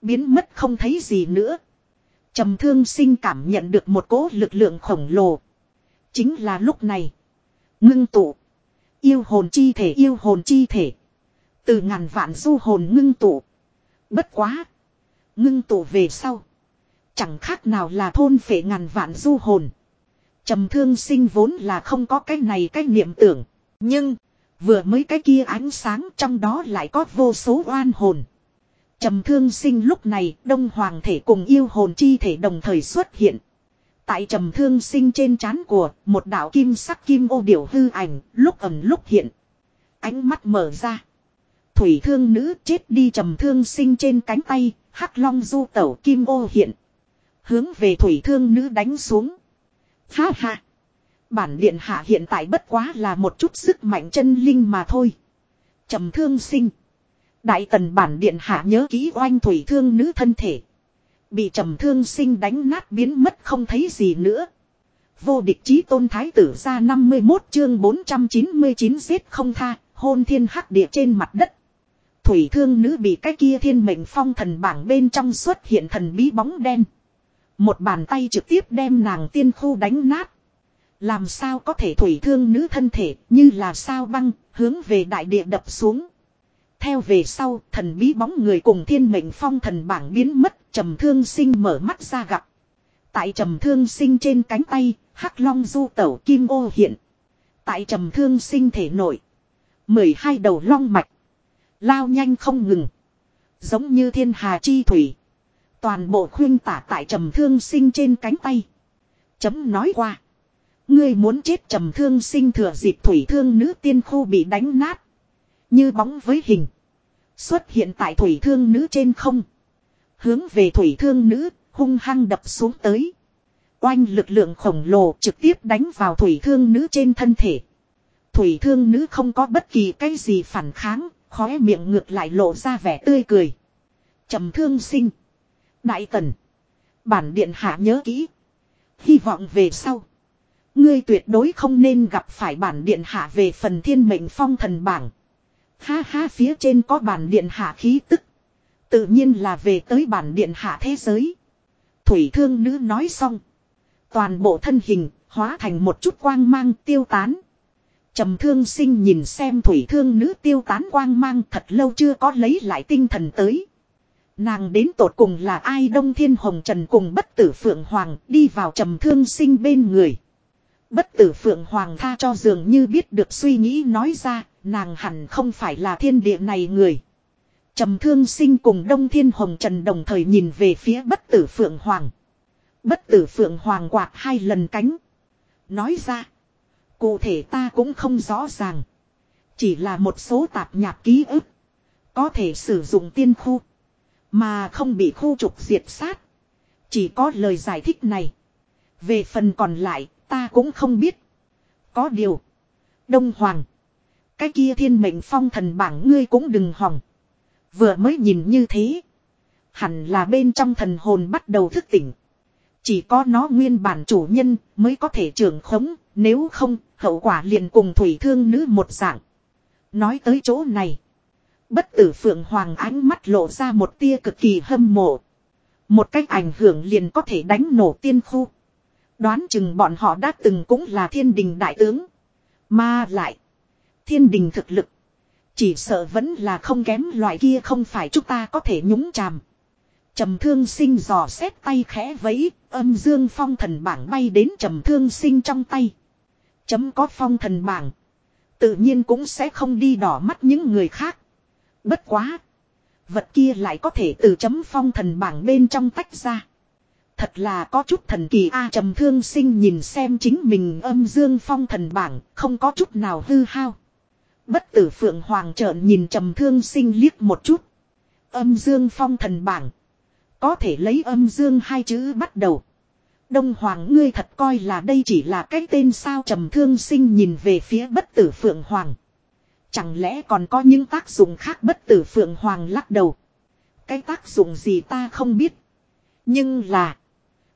Biến mất không thấy gì nữa. Trầm thương sinh cảm nhận được một cỗ lực lượng khổng lồ. Chính là lúc này. Ngưng tụ. Yêu hồn chi thể, yêu hồn chi thể. Từ ngàn vạn du hồn ngưng tụ. Bất quá. Ngưng tụ về sau. Chẳng khác nào là thôn phệ ngàn vạn du hồn. trầm thương sinh vốn là không có cái này cái niệm tưởng. Nhưng. Vừa mới cái kia ánh sáng trong đó lại có vô số oan hồn. Trầm thương sinh lúc này đông hoàng thể cùng yêu hồn chi thể đồng thời xuất hiện. Tại trầm thương sinh trên trán của một đạo kim sắc kim ô điểu hư ảnh lúc ẩm lúc hiện. Ánh mắt mở ra. Thủy thương nữ chết đi trầm thương sinh trên cánh tay, hắc long du tẩu kim ô hiện. Hướng về thủy thương nữ đánh xuống. Ha ha. Bản điện hạ hiện tại bất quá là một chút sức mạnh chân linh mà thôi. Trầm thương sinh. Đại tần bản điện hạ nhớ kỹ oanh thủy thương nữ thân thể. Bị trầm thương sinh đánh nát biến mất không thấy gì nữa. Vô địch chí tôn thái tử ra 51 chương 499 giết không tha, hôn thiên hắc địa trên mặt đất. Thủy thương nữ bị cái kia thiên mệnh phong thần bảng bên trong xuất hiện thần bí bóng đen. Một bàn tay trực tiếp đem nàng tiên khu đánh nát. Làm sao có thể thủy thương nữ thân thể, như là sao băng, hướng về đại địa đập xuống. Theo về sau, thần bí bóng người cùng thiên mệnh phong thần bảng biến mất, trầm thương sinh mở mắt ra gặp. Tại trầm thương sinh trên cánh tay, hắc long du tẩu kim ô hiện. Tại trầm thương sinh thể nội. mười hai đầu long mạch. Lao nhanh không ngừng. Giống như thiên hà chi thủy. Toàn bộ khuyên tả tại trầm thương sinh trên cánh tay. Chấm nói qua. Ngươi muốn chết trầm thương sinh thừa dịp thủy thương nữ tiên khu bị đánh nát. Như bóng với hình. Xuất hiện tại thủy thương nữ trên không. Hướng về thủy thương nữ, hung hăng đập xuống tới. Oanh lực lượng khổng lồ trực tiếp đánh vào thủy thương nữ trên thân thể. Thủy thương nữ không có bất kỳ cái gì phản kháng, khóe miệng ngược lại lộ ra vẻ tươi cười. trầm thương sinh. Đại tần. Bản điện hạ nhớ kỹ. Hy vọng về sau. Ngươi tuyệt đối không nên gặp phải bản điện hạ về phần thiên mệnh phong thần bảng. Ha ha, phía trên có bản điện hạ khí tức. Tự nhiên là về tới bản điện hạ thế giới. Thủy thương nữ nói xong. Toàn bộ thân hình hóa thành một chút quang mang tiêu tán. Trầm thương sinh nhìn xem thủy thương nữ tiêu tán quang mang thật lâu chưa có lấy lại tinh thần tới. Nàng đến tột cùng là ai đông thiên hồng trần cùng bất tử phượng hoàng đi vào trầm thương sinh bên người. Bất tử phượng hoàng tha cho dường như biết được suy nghĩ nói ra, nàng hẳn không phải là thiên địa này người. Trầm thương sinh cùng đông thiên hồng trần đồng thời nhìn về phía bất tử phượng hoàng. Bất tử phượng hoàng quạt hai lần cánh. Nói ra. Cụ thể ta cũng không rõ ràng. Chỉ là một số tạp nhạc ký ức. Có thể sử dụng tiên khu. Mà không bị khu trục diệt sát. Chỉ có lời giải thích này. Về phần còn lại ta cũng không biết. Có điều. Đông Hoàng. Cái kia thiên mệnh phong thần bảng ngươi cũng đừng hỏng. Vừa mới nhìn như thế. Hẳn là bên trong thần hồn bắt đầu thức tỉnh. Chỉ có nó nguyên bản chủ nhân mới có thể trưởng khống, nếu không, hậu quả liền cùng thủy thương nữ một dạng. Nói tới chỗ này. Bất tử phượng hoàng ánh mắt lộ ra một tia cực kỳ hâm mộ. Một cách ảnh hưởng liền có thể đánh nổ tiên khu. Đoán chừng bọn họ đã từng cũng là thiên đình đại tướng. Mà lại. Thiên đình thực lực. Chỉ sợ vẫn là không kém loại kia không phải chúng ta có thể nhúng chàm. Trầm thương sinh dò xét tay khẽ vẫy, âm dương phong thần bảng bay đến trầm thương sinh trong tay. Chấm có phong thần bảng. Tự nhiên cũng sẽ không đi đỏ mắt những người khác. Bất quá. Vật kia lại có thể từ chấm phong thần bảng bên trong tách ra. Thật là có chút thần kỳ a trầm thương sinh nhìn xem chính mình âm dương phong thần bảng, không có chút nào hư hao. Bất tử phượng hoàng trợn nhìn trầm thương sinh liếc một chút. Âm dương phong thần bảng. Có thể lấy âm dương hai chữ bắt đầu. Đông hoàng ngươi thật coi là đây chỉ là cái tên sao trầm thương sinh nhìn về phía bất tử phượng hoàng. Chẳng lẽ còn có những tác dụng khác bất tử phượng hoàng lắc đầu. Cái tác dụng gì ta không biết. Nhưng là.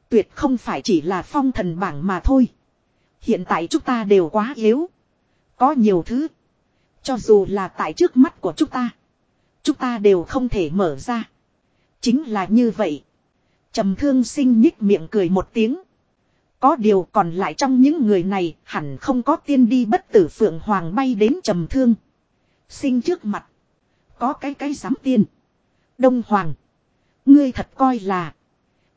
Tuyệt không phải chỉ là phong thần bảng mà thôi. Hiện tại chúng ta đều quá yếu. Có nhiều thứ. Cho dù là tại trước mắt của chúng ta. Chúng ta đều không thể mở ra. Chính là như vậy. trầm thương sinh nhích miệng cười một tiếng. Có điều còn lại trong những người này hẳn không có tiên đi bất tử phượng hoàng bay đến trầm thương. Sinh trước mặt. Có cái cái giám tiên. Đông hoàng. Ngươi thật coi là.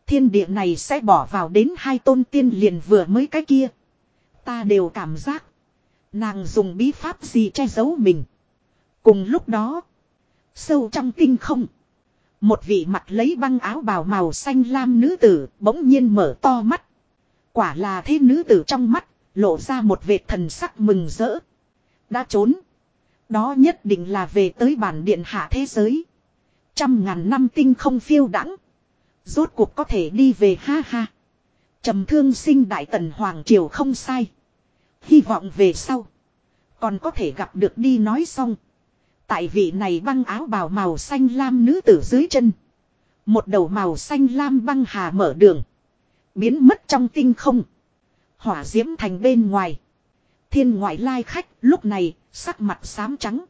Thiên địa này sẽ bỏ vào đến hai tôn tiên liền vừa mới cái kia. Ta đều cảm giác. Nàng dùng bí pháp gì che giấu mình. Cùng lúc đó. Sâu trong tinh không. Một vị mặt lấy băng áo bào màu xanh lam nữ tử bỗng nhiên mở to mắt. Quả là thế nữ tử trong mắt, lộ ra một vệt thần sắc mừng rỡ. Đã trốn. Đó nhất định là về tới bản điện hạ thế giới. Trăm ngàn năm tinh không phiêu đãng, Rốt cuộc có thể đi về ha ha. trầm thương sinh đại tần Hoàng Triều không sai. Hy vọng về sau. Còn có thể gặp được đi nói xong. Tại vị này băng áo bào màu xanh lam nữ tử dưới chân. Một đầu màu xanh lam băng hà mở đường. Biến mất trong tinh không. Hỏa diễm thành bên ngoài. Thiên ngoại lai khách, lúc này, sắc mặt xám trắng.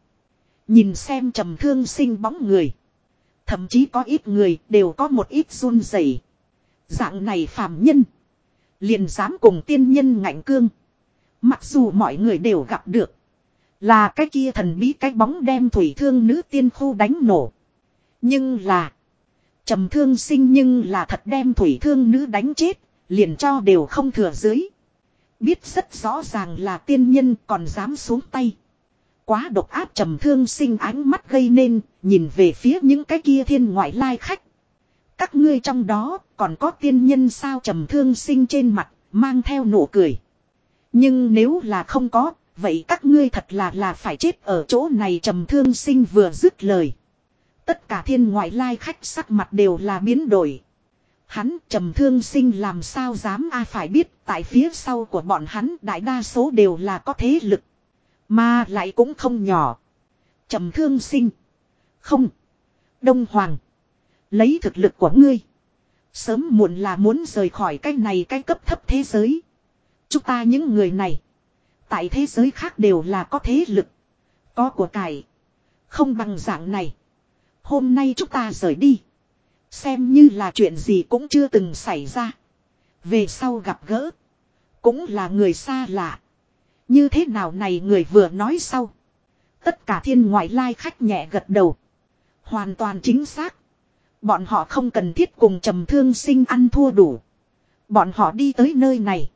Nhìn xem trầm thương sinh bóng người. Thậm chí có ít người đều có một ít run rẩy. Dạng này phàm nhân. Liền dám cùng tiên nhân ngạnh cương. Mặc dù mọi người đều gặp được. Là cái kia thần bí cái bóng đem thủy thương nữ tiên khu đánh nổ. Nhưng là. trầm thương sinh nhưng là thật đem thủy thương nữ đánh chết. Liền cho đều không thừa dưới. Biết rất rõ ràng là tiên nhân còn dám xuống tay. Quá độc áp trầm thương sinh ánh mắt gây nên, nhìn về phía những cái kia thiên ngoại lai khách. Các ngươi trong đó còn có tiên nhân sao trầm thương sinh trên mặt, mang theo nụ cười. Nhưng nếu là không có, vậy các ngươi thật là là phải chết ở chỗ này trầm thương sinh vừa dứt lời. Tất cả thiên ngoại lai khách sắc mặt đều là biến đổi. Hắn trầm thương sinh làm sao dám a phải biết, tại phía sau của bọn hắn đại đa số đều là có thế lực. Mà lại cũng không nhỏ. trầm thương sinh. Không. Đông Hoàng. Lấy thực lực của ngươi. Sớm muộn là muốn rời khỏi cái này cái cấp thấp thế giới. Chúng ta những người này. Tại thế giới khác đều là có thế lực. Có của cải. Không bằng dạng này. Hôm nay chúng ta rời đi. Xem như là chuyện gì cũng chưa từng xảy ra. Về sau gặp gỡ. Cũng là người xa lạ. Như thế nào này người vừa nói sau. Tất cả thiên ngoại lai khách nhẹ gật đầu. Hoàn toàn chính xác. Bọn họ không cần thiết cùng trầm thương sinh ăn thua đủ. Bọn họ đi tới nơi này.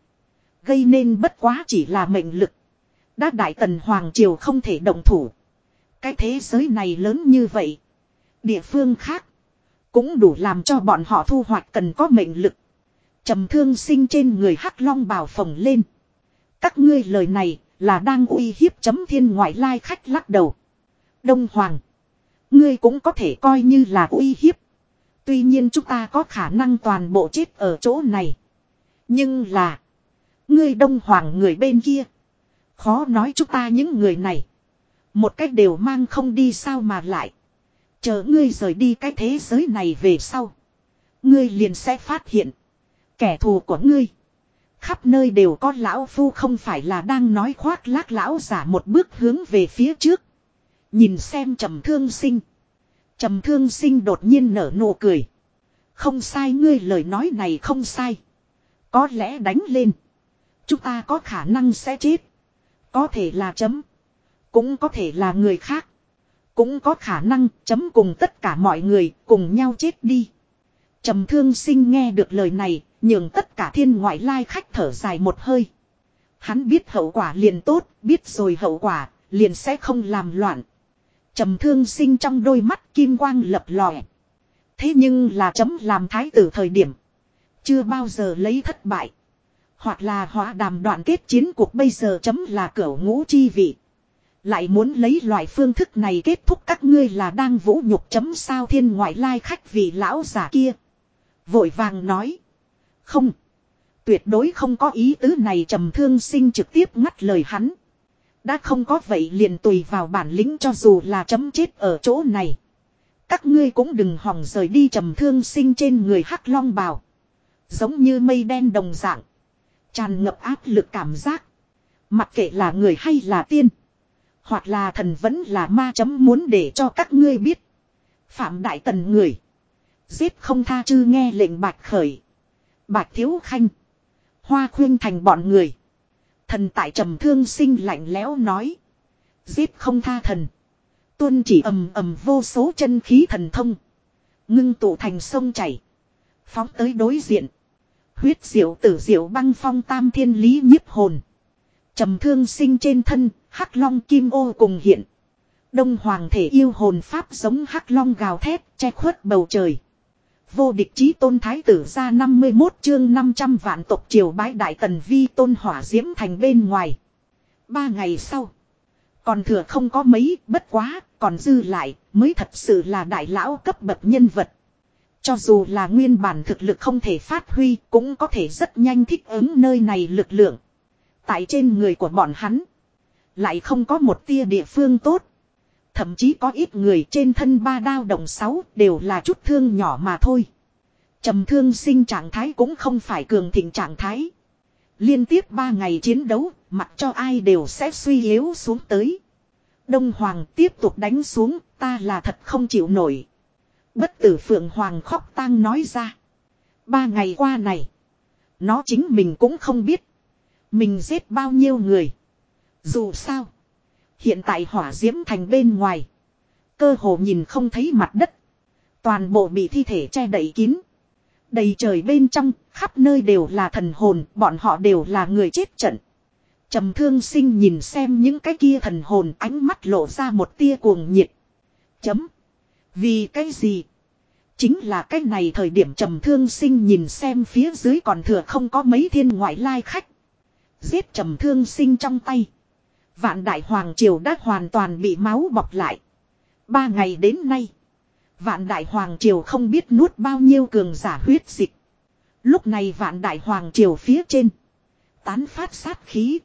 Gây nên bất quá chỉ là mệnh lực. Đã đại tần Hoàng Triều không thể động thủ. Cái thế giới này lớn như vậy. Địa phương khác. Cũng đủ làm cho bọn họ thu hoạch cần có mệnh lực. trầm thương sinh trên người hắc long bào phồng lên. Các ngươi lời này là đang uy hiếp chấm thiên ngoại lai khách lắc đầu. Đông Hoàng. Ngươi cũng có thể coi như là uy hiếp. Tuy nhiên chúng ta có khả năng toàn bộ chết ở chỗ này. Nhưng là. Ngươi Đông Hoàng người bên kia. Khó nói chúng ta những người này. Một cách đều mang không đi sao mà lại. Chờ ngươi rời đi cái thế giới này về sau. Ngươi liền sẽ phát hiện. Kẻ thù của ngươi. Khắp nơi đều có lão phu không phải là đang nói khoác lác lão giả một bước hướng về phía trước. Nhìn xem trầm thương sinh. Trầm thương sinh đột nhiên nở nụ cười. Không sai ngươi lời nói này không sai. Có lẽ đánh lên. Chúng ta có khả năng sẽ chết. Có thể là chấm. Cũng có thể là người khác. Cũng có khả năng chấm cùng tất cả mọi người cùng nhau chết đi. Trầm thương sinh nghe được lời này, nhường tất cả thiên ngoại lai khách thở dài một hơi. Hắn biết hậu quả liền tốt, biết rồi hậu quả, liền sẽ không làm loạn. Trầm thương sinh trong đôi mắt kim quang lập lòe. Thế nhưng là chấm làm thái tử thời điểm. Chưa bao giờ lấy thất bại. Hoặc là hóa đàm đoạn kết chiến cuộc bây giờ chấm là cửa ngũ chi vị. Lại muốn lấy loại phương thức này kết thúc các ngươi là đang vũ nhục chấm sao thiên ngoại lai khách vị lão giả kia. Vội vàng nói. Không. Tuyệt đối không có ý tứ này trầm thương sinh trực tiếp ngắt lời hắn. Đã không có vậy liền tùy vào bản lĩnh cho dù là chấm chết ở chỗ này. Các ngươi cũng đừng hòng rời đi trầm thương sinh trên người hắc long bào. Giống như mây đen đồng dạng. Tràn ngập áp lực cảm giác. Mặc kệ là người hay là tiên. Hoặc là thần vẫn là ma chấm muốn để cho các ngươi biết. Phạm đại tần người. Giết không tha chư nghe lệnh bạch khởi. Bạch thiếu khanh. Hoa khuyên thành bọn người. Thần tại trầm thương sinh lạnh lẽo nói. Giết không tha thần. Tuân chỉ ầm ầm vô số chân khí thần thông. Ngưng tụ thành sông chảy. Phóng tới đối diện. Huyết diệu tử diệu băng phong tam thiên lý nhiếp hồn. trầm thương sinh trên thân, hắc long kim ô cùng hiện. Đông hoàng thể yêu hồn pháp giống hắc long gào thét che khuất bầu trời. Vô địch chí tôn thái tử ra 51 chương 500 vạn tộc triều bái đại tần vi tôn hỏa diễm thành bên ngoài. Ba ngày sau. Còn thừa không có mấy, bất quá, còn dư lại, mới thật sự là đại lão cấp bậc nhân vật. Cho dù là nguyên bản thực lực không thể phát huy, cũng có thể rất nhanh thích ứng nơi này lực lượng. Tại trên người của bọn hắn, lại không có một tia địa phương tốt. Thậm chí có ít người trên thân ba đao đồng sáu đều là chút thương nhỏ mà thôi. trầm thương sinh trạng thái cũng không phải cường thịnh trạng thái. Liên tiếp ba ngày chiến đấu, mặc cho ai đều sẽ suy yếu xuống tới. Đông Hoàng tiếp tục đánh xuống, ta là thật không chịu nổi. Bất tử Phượng Hoàng khóc tang nói ra. Ba ngày qua này, nó chính mình cũng không biết. Mình giết bao nhiêu người. Dù sao, hiện tại hỏa diễm thành bên ngoài. Cơ hồ nhìn không thấy mặt đất. Toàn bộ bị thi thể che đậy kín. Đầy trời bên trong, khắp nơi đều là thần hồn, bọn họ đều là người chết trận. Trầm thương sinh nhìn xem những cái kia thần hồn ánh mắt lộ ra một tia cuồng nhiệt. Chấm. Vì cái gì? Chính là cái này thời điểm trầm thương sinh nhìn xem phía dưới còn thừa không có mấy thiên ngoại lai khách. Giết trầm thương sinh trong tay. Vạn đại hoàng triều đã hoàn toàn bị máu bọc lại. Ba ngày đến nay. Vạn đại hoàng triều không biết nuốt bao nhiêu cường giả huyết dịch. Lúc này vạn đại hoàng triều phía trên. Tán phát sát khí.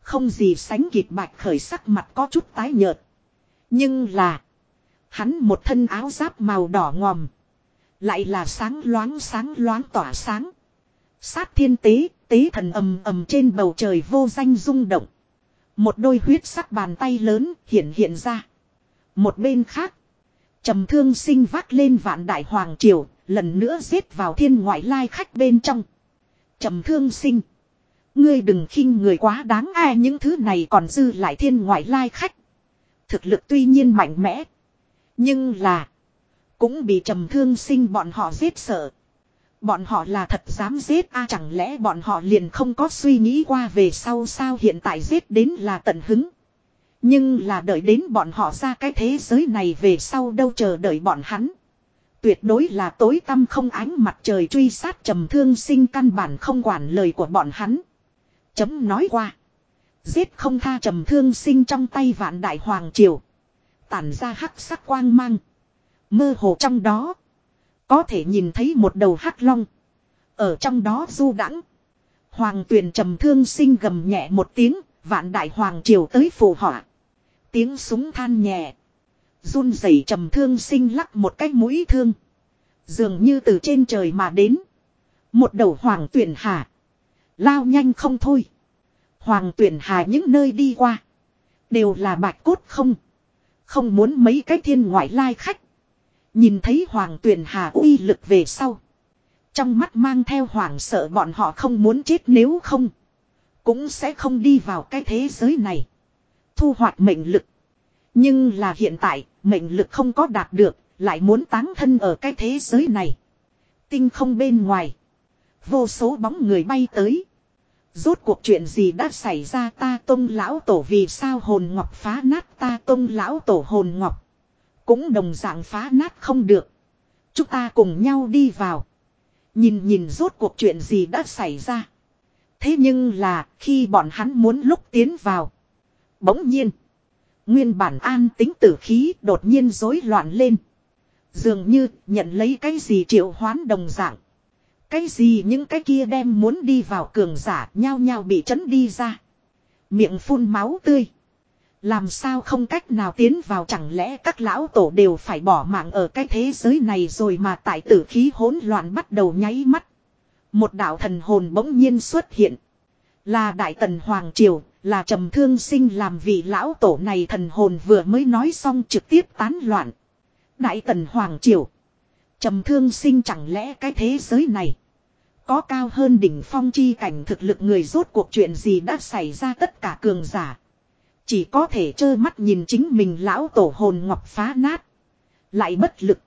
Không gì sánh kịp bạch khởi sắc mặt có chút tái nhợt. Nhưng là. Hắn một thân áo giáp màu đỏ ngòm. Lại là sáng loáng sáng loáng tỏa sáng. Sát thiên tế, tế thần ầm ầm trên bầu trời vô danh rung động. Một đôi huyết sắc bàn tay lớn hiện hiện ra. Một bên khác. trầm thương sinh vác lên vạn đại hoàng triều, lần nữa giết vào thiên ngoại lai khách bên trong. trầm thương sinh. Ngươi đừng khinh người quá đáng ai những thứ này còn dư lại thiên ngoại lai khách. Thực lực tuy nhiên mạnh mẽ. Nhưng là. Cũng bị trầm thương sinh bọn họ giết sợ. Bọn họ là thật dám giết a, chẳng lẽ bọn họ liền không có suy nghĩ qua về sau sao hiện tại giết đến là tận hứng. Nhưng là đợi đến bọn họ ra cái thế giới này về sau đâu chờ đợi bọn hắn. Tuyệt đối là tối tăm không ánh mặt trời truy sát trầm thương sinh căn bản không quản lời của bọn hắn. Chấm nói qua. Giết không tha trầm thương sinh trong tay vạn đại hoàng triều. Tản ra hắc sắc quang mang. Mơ hồ trong đó. Có thể nhìn thấy một đầu hắc long. Ở trong đó du đãng Hoàng tuyền trầm thương sinh gầm nhẹ một tiếng. Vạn đại hoàng triều tới phù họa. Tiếng súng than nhẹ. Run rẩy trầm thương sinh lắc một cái mũi thương. Dường như từ trên trời mà đến. Một đầu hoàng tuyển hà. Lao nhanh không thôi. Hoàng tuyển hà những nơi đi qua. Đều là bạch cốt không. Không muốn mấy cái thiên ngoại lai khách. Nhìn thấy hoàng tuyển hà uy lực về sau. Trong mắt mang theo hoàng sợ bọn họ không muốn chết nếu không. Cũng sẽ không đi vào cái thế giới này. Thu hoạch mệnh lực. Nhưng là hiện tại, mệnh lực không có đạt được, lại muốn táng thân ở cái thế giới này. Tinh không bên ngoài. Vô số bóng người bay tới. Rốt cuộc chuyện gì đã xảy ra ta tông lão tổ vì sao hồn ngọc phá nát ta tông lão tổ hồn ngọc. Cũng đồng dạng phá nát không được. Chúng ta cùng nhau đi vào. Nhìn nhìn rốt cuộc chuyện gì đã xảy ra. Thế nhưng là khi bọn hắn muốn lúc tiến vào. Bỗng nhiên. Nguyên bản an tính tử khí đột nhiên rối loạn lên. Dường như nhận lấy cái gì triệu hoán đồng dạng. Cái gì những cái kia đem muốn đi vào cường giả nhao nhao bị chấn đi ra. Miệng phun máu tươi. Làm sao không cách nào tiến vào chẳng lẽ các lão tổ đều phải bỏ mạng ở cái thế giới này rồi mà tại tử khí hỗn loạn bắt đầu nháy mắt. Một đạo thần hồn bỗng nhiên xuất hiện. Là Đại Tần Hoàng Triều, là trầm thương sinh làm vị lão tổ này thần hồn vừa mới nói xong trực tiếp tán loạn. Đại Tần Hoàng Triều. Trầm thương sinh chẳng lẽ cái thế giới này. Có cao hơn đỉnh phong chi cảnh thực lực người rốt cuộc chuyện gì đã xảy ra tất cả cường giả. Chỉ có thể trơ mắt nhìn chính mình lão tổ hồn ngọc phá nát. Lại bất lực.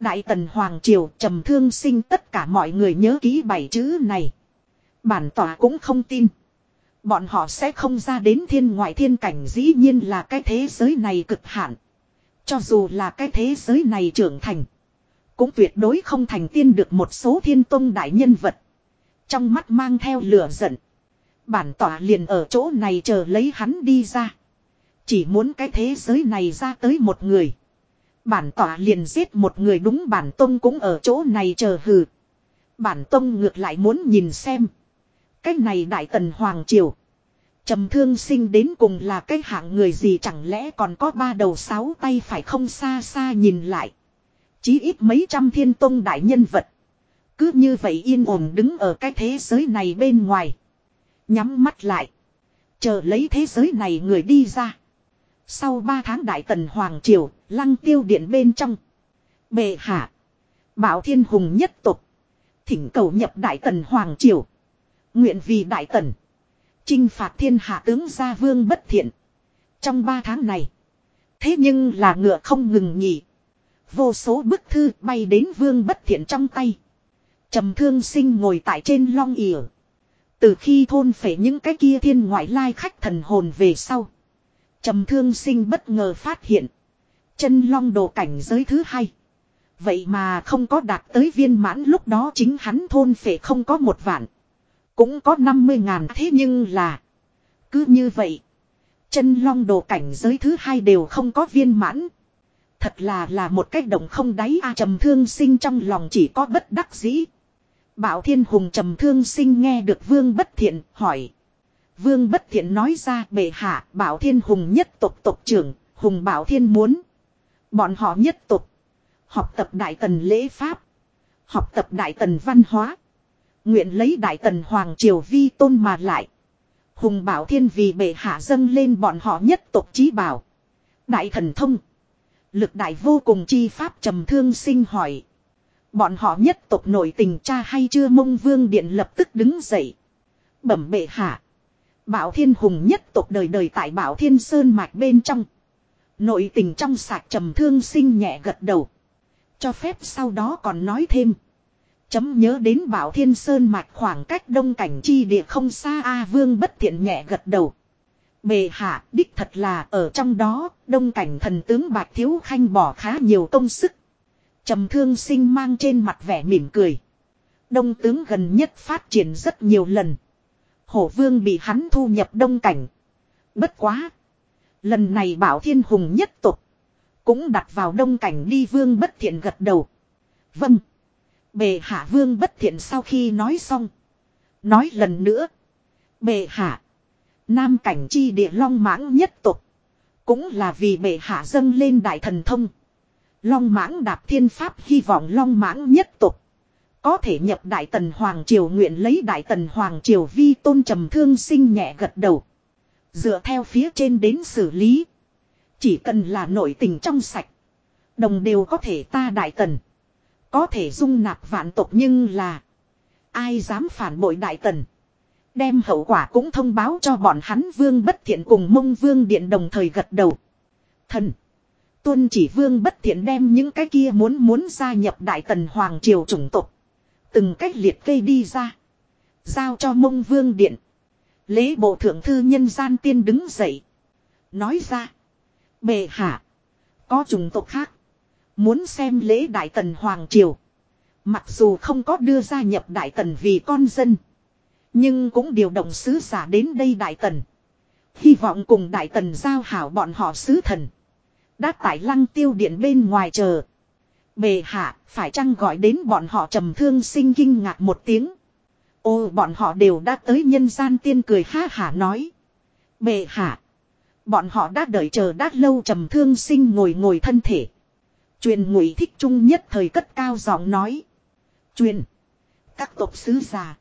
Đại tần Hoàng Triều trầm thương sinh tất cả mọi người nhớ ký bảy chữ này. Bản tỏa cũng không tin. Bọn họ sẽ không ra đến thiên ngoại thiên cảnh dĩ nhiên là cái thế giới này cực hạn. Cho dù là cái thế giới này trưởng thành. Cũng tuyệt đối không thành tiên được một số thiên tông đại nhân vật. Trong mắt mang theo lửa giận. Bản tỏa liền ở chỗ này chờ lấy hắn đi ra. Chỉ muốn cái thế giới này ra tới một người. Bản tỏa liền giết một người đúng bản tông cũng ở chỗ này chờ hừ. Bản tông ngược lại muốn nhìn xem. Cái này đại tần Hoàng Triều. trầm thương sinh đến cùng là cái hạng người gì chẳng lẽ còn có ba đầu sáu tay phải không xa xa nhìn lại. Chí ít mấy trăm thiên tông đại nhân vật. Cứ như vậy yên ổn đứng ở cái thế giới này bên ngoài. Nhắm mắt lại. Chờ lấy thế giới này người đi ra. Sau ba tháng đại tần Hoàng Triều, lăng tiêu điện bên trong. Bệ hạ. Bảo thiên hùng nhất tục. Thỉnh cầu nhập đại tần Hoàng Triều. Nguyện vì đại tần. chinh phạt thiên hạ tướng gia vương bất thiện. Trong ba tháng này. Thế nhưng là ngựa không ngừng nghỉ. Vô số bức thư bay đến vương bất thiện trong tay. trầm thương sinh ngồi tại trên long ỉa. Từ khi thôn phể những cái kia thiên ngoại lai khách thần hồn về sau. trầm thương sinh bất ngờ phát hiện. Chân long đồ cảnh giới thứ hai. Vậy mà không có đạt tới viên mãn lúc đó chính hắn thôn phể không có một vạn. Cũng có 50 ngàn thế nhưng là. Cứ như vậy. Chân long đồ cảnh giới thứ hai đều không có viên mãn. Thật là là một cách động không đáy a trầm thương sinh trong lòng chỉ có bất đắc dĩ. Bảo thiên hùng trầm thương sinh nghe được vương bất thiện hỏi. Vương bất thiện nói ra, bệ hạ, bảo thiên hùng nhất tộc tộc trưởng, hùng bảo thiên muốn. Bọn họ nhất tộc. Học tập đại tần lễ pháp. Học tập đại tần văn hóa. Nguyện lấy đại tần hoàng triều vi tôn mà lại. Hùng bảo thiên vì bệ hạ dâng lên bọn họ nhất tộc trí bảo. Đại thần thông. Lực đại vô cùng chi pháp trầm thương sinh hỏi. Bọn họ nhất tộc nổi tình cha hay chưa mông vương điện lập tức đứng dậy. Bẩm bệ hạ. Bảo thiên hùng nhất tộc đời đời tại bảo thiên sơn mạch bên trong. Nội tình trong sạc trầm thương sinh nhẹ gật đầu. Cho phép sau đó còn nói thêm. Chấm nhớ đến bảo thiên sơn mạch khoảng cách đông cảnh chi địa không xa A vương bất thiện nhẹ gật đầu. Bề hạ, đích thật là ở trong đó, đông cảnh thần tướng bạc thiếu khanh bỏ khá nhiều công sức trầm thương sinh mang trên mặt vẻ mỉm cười. Đông tướng gần nhất phát triển rất nhiều lần. Hổ vương bị hắn thu nhập đông cảnh. Bất quá. Lần này bảo thiên hùng nhất tục. Cũng đặt vào đông cảnh đi vương bất thiện gật đầu. Vâng. Bề hạ vương bất thiện sau khi nói xong. Nói lần nữa. Bề hạ. Nam cảnh chi địa long mãng nhất tục. Cũng là vì bệ hạ dâng lên đại thần thông. Long mãng đạp thiên pháp hy vọng long mãng nhất tục. Có thể nhập đại tần hoàng triều nguyện lấy đại tần hoàng triều vi tôn trầm thương sinh nhẹ gật đầu. Dựa theo phía trên đến xử lý. Chỉ cần là nội tình trong sạch. Đồng đều có thể ta đại tần. Có thể dung nạp vạn tộc nhưng là. Ai dám phản bội đại tần. Đem hậu quả cũng thông báo cho bọn hắn vương bất thiện cùng mông vương điện đồng thời gật đầu. Thần. Tuân chỉ vương bất thiện đem những cái kia muốn muốn gia nhập đại tần hoàng triều chủng tộc. Từng cách liệt kê đi ra. Giao cho mông vương điện. Lễ bộ thượng thư nhân gian tiên đứng dậy. Nói ra. Bệ hạ. Có chủng tộc khác. Muốn xem lễ đại tần hoàng triều. Mặc dù không có đưa gia nhập đại tần vì con dân. Nhưng cũng điều động sứ giả đến đây đại tần. Hy vọng cùng đại tần giao hảo bọn họ sứ thần. Đã tại lăng tiêu điện bên ngoài chờ. Bề hạ, phải chăng gọi đến bọn họ trầm thương sinh kinh ngạc một tiếng. Ô bọn họ đều đã tới nhân gian tiên cười ha hả nói. Bề hạ. Bọn họ đã đợi chờ đã lâu trầm thương sinh ngồi ngồi thân thể. Truyền ngụy thích trung nhất thời cất cao giọng nói. Truyền. Các tộc sứ già.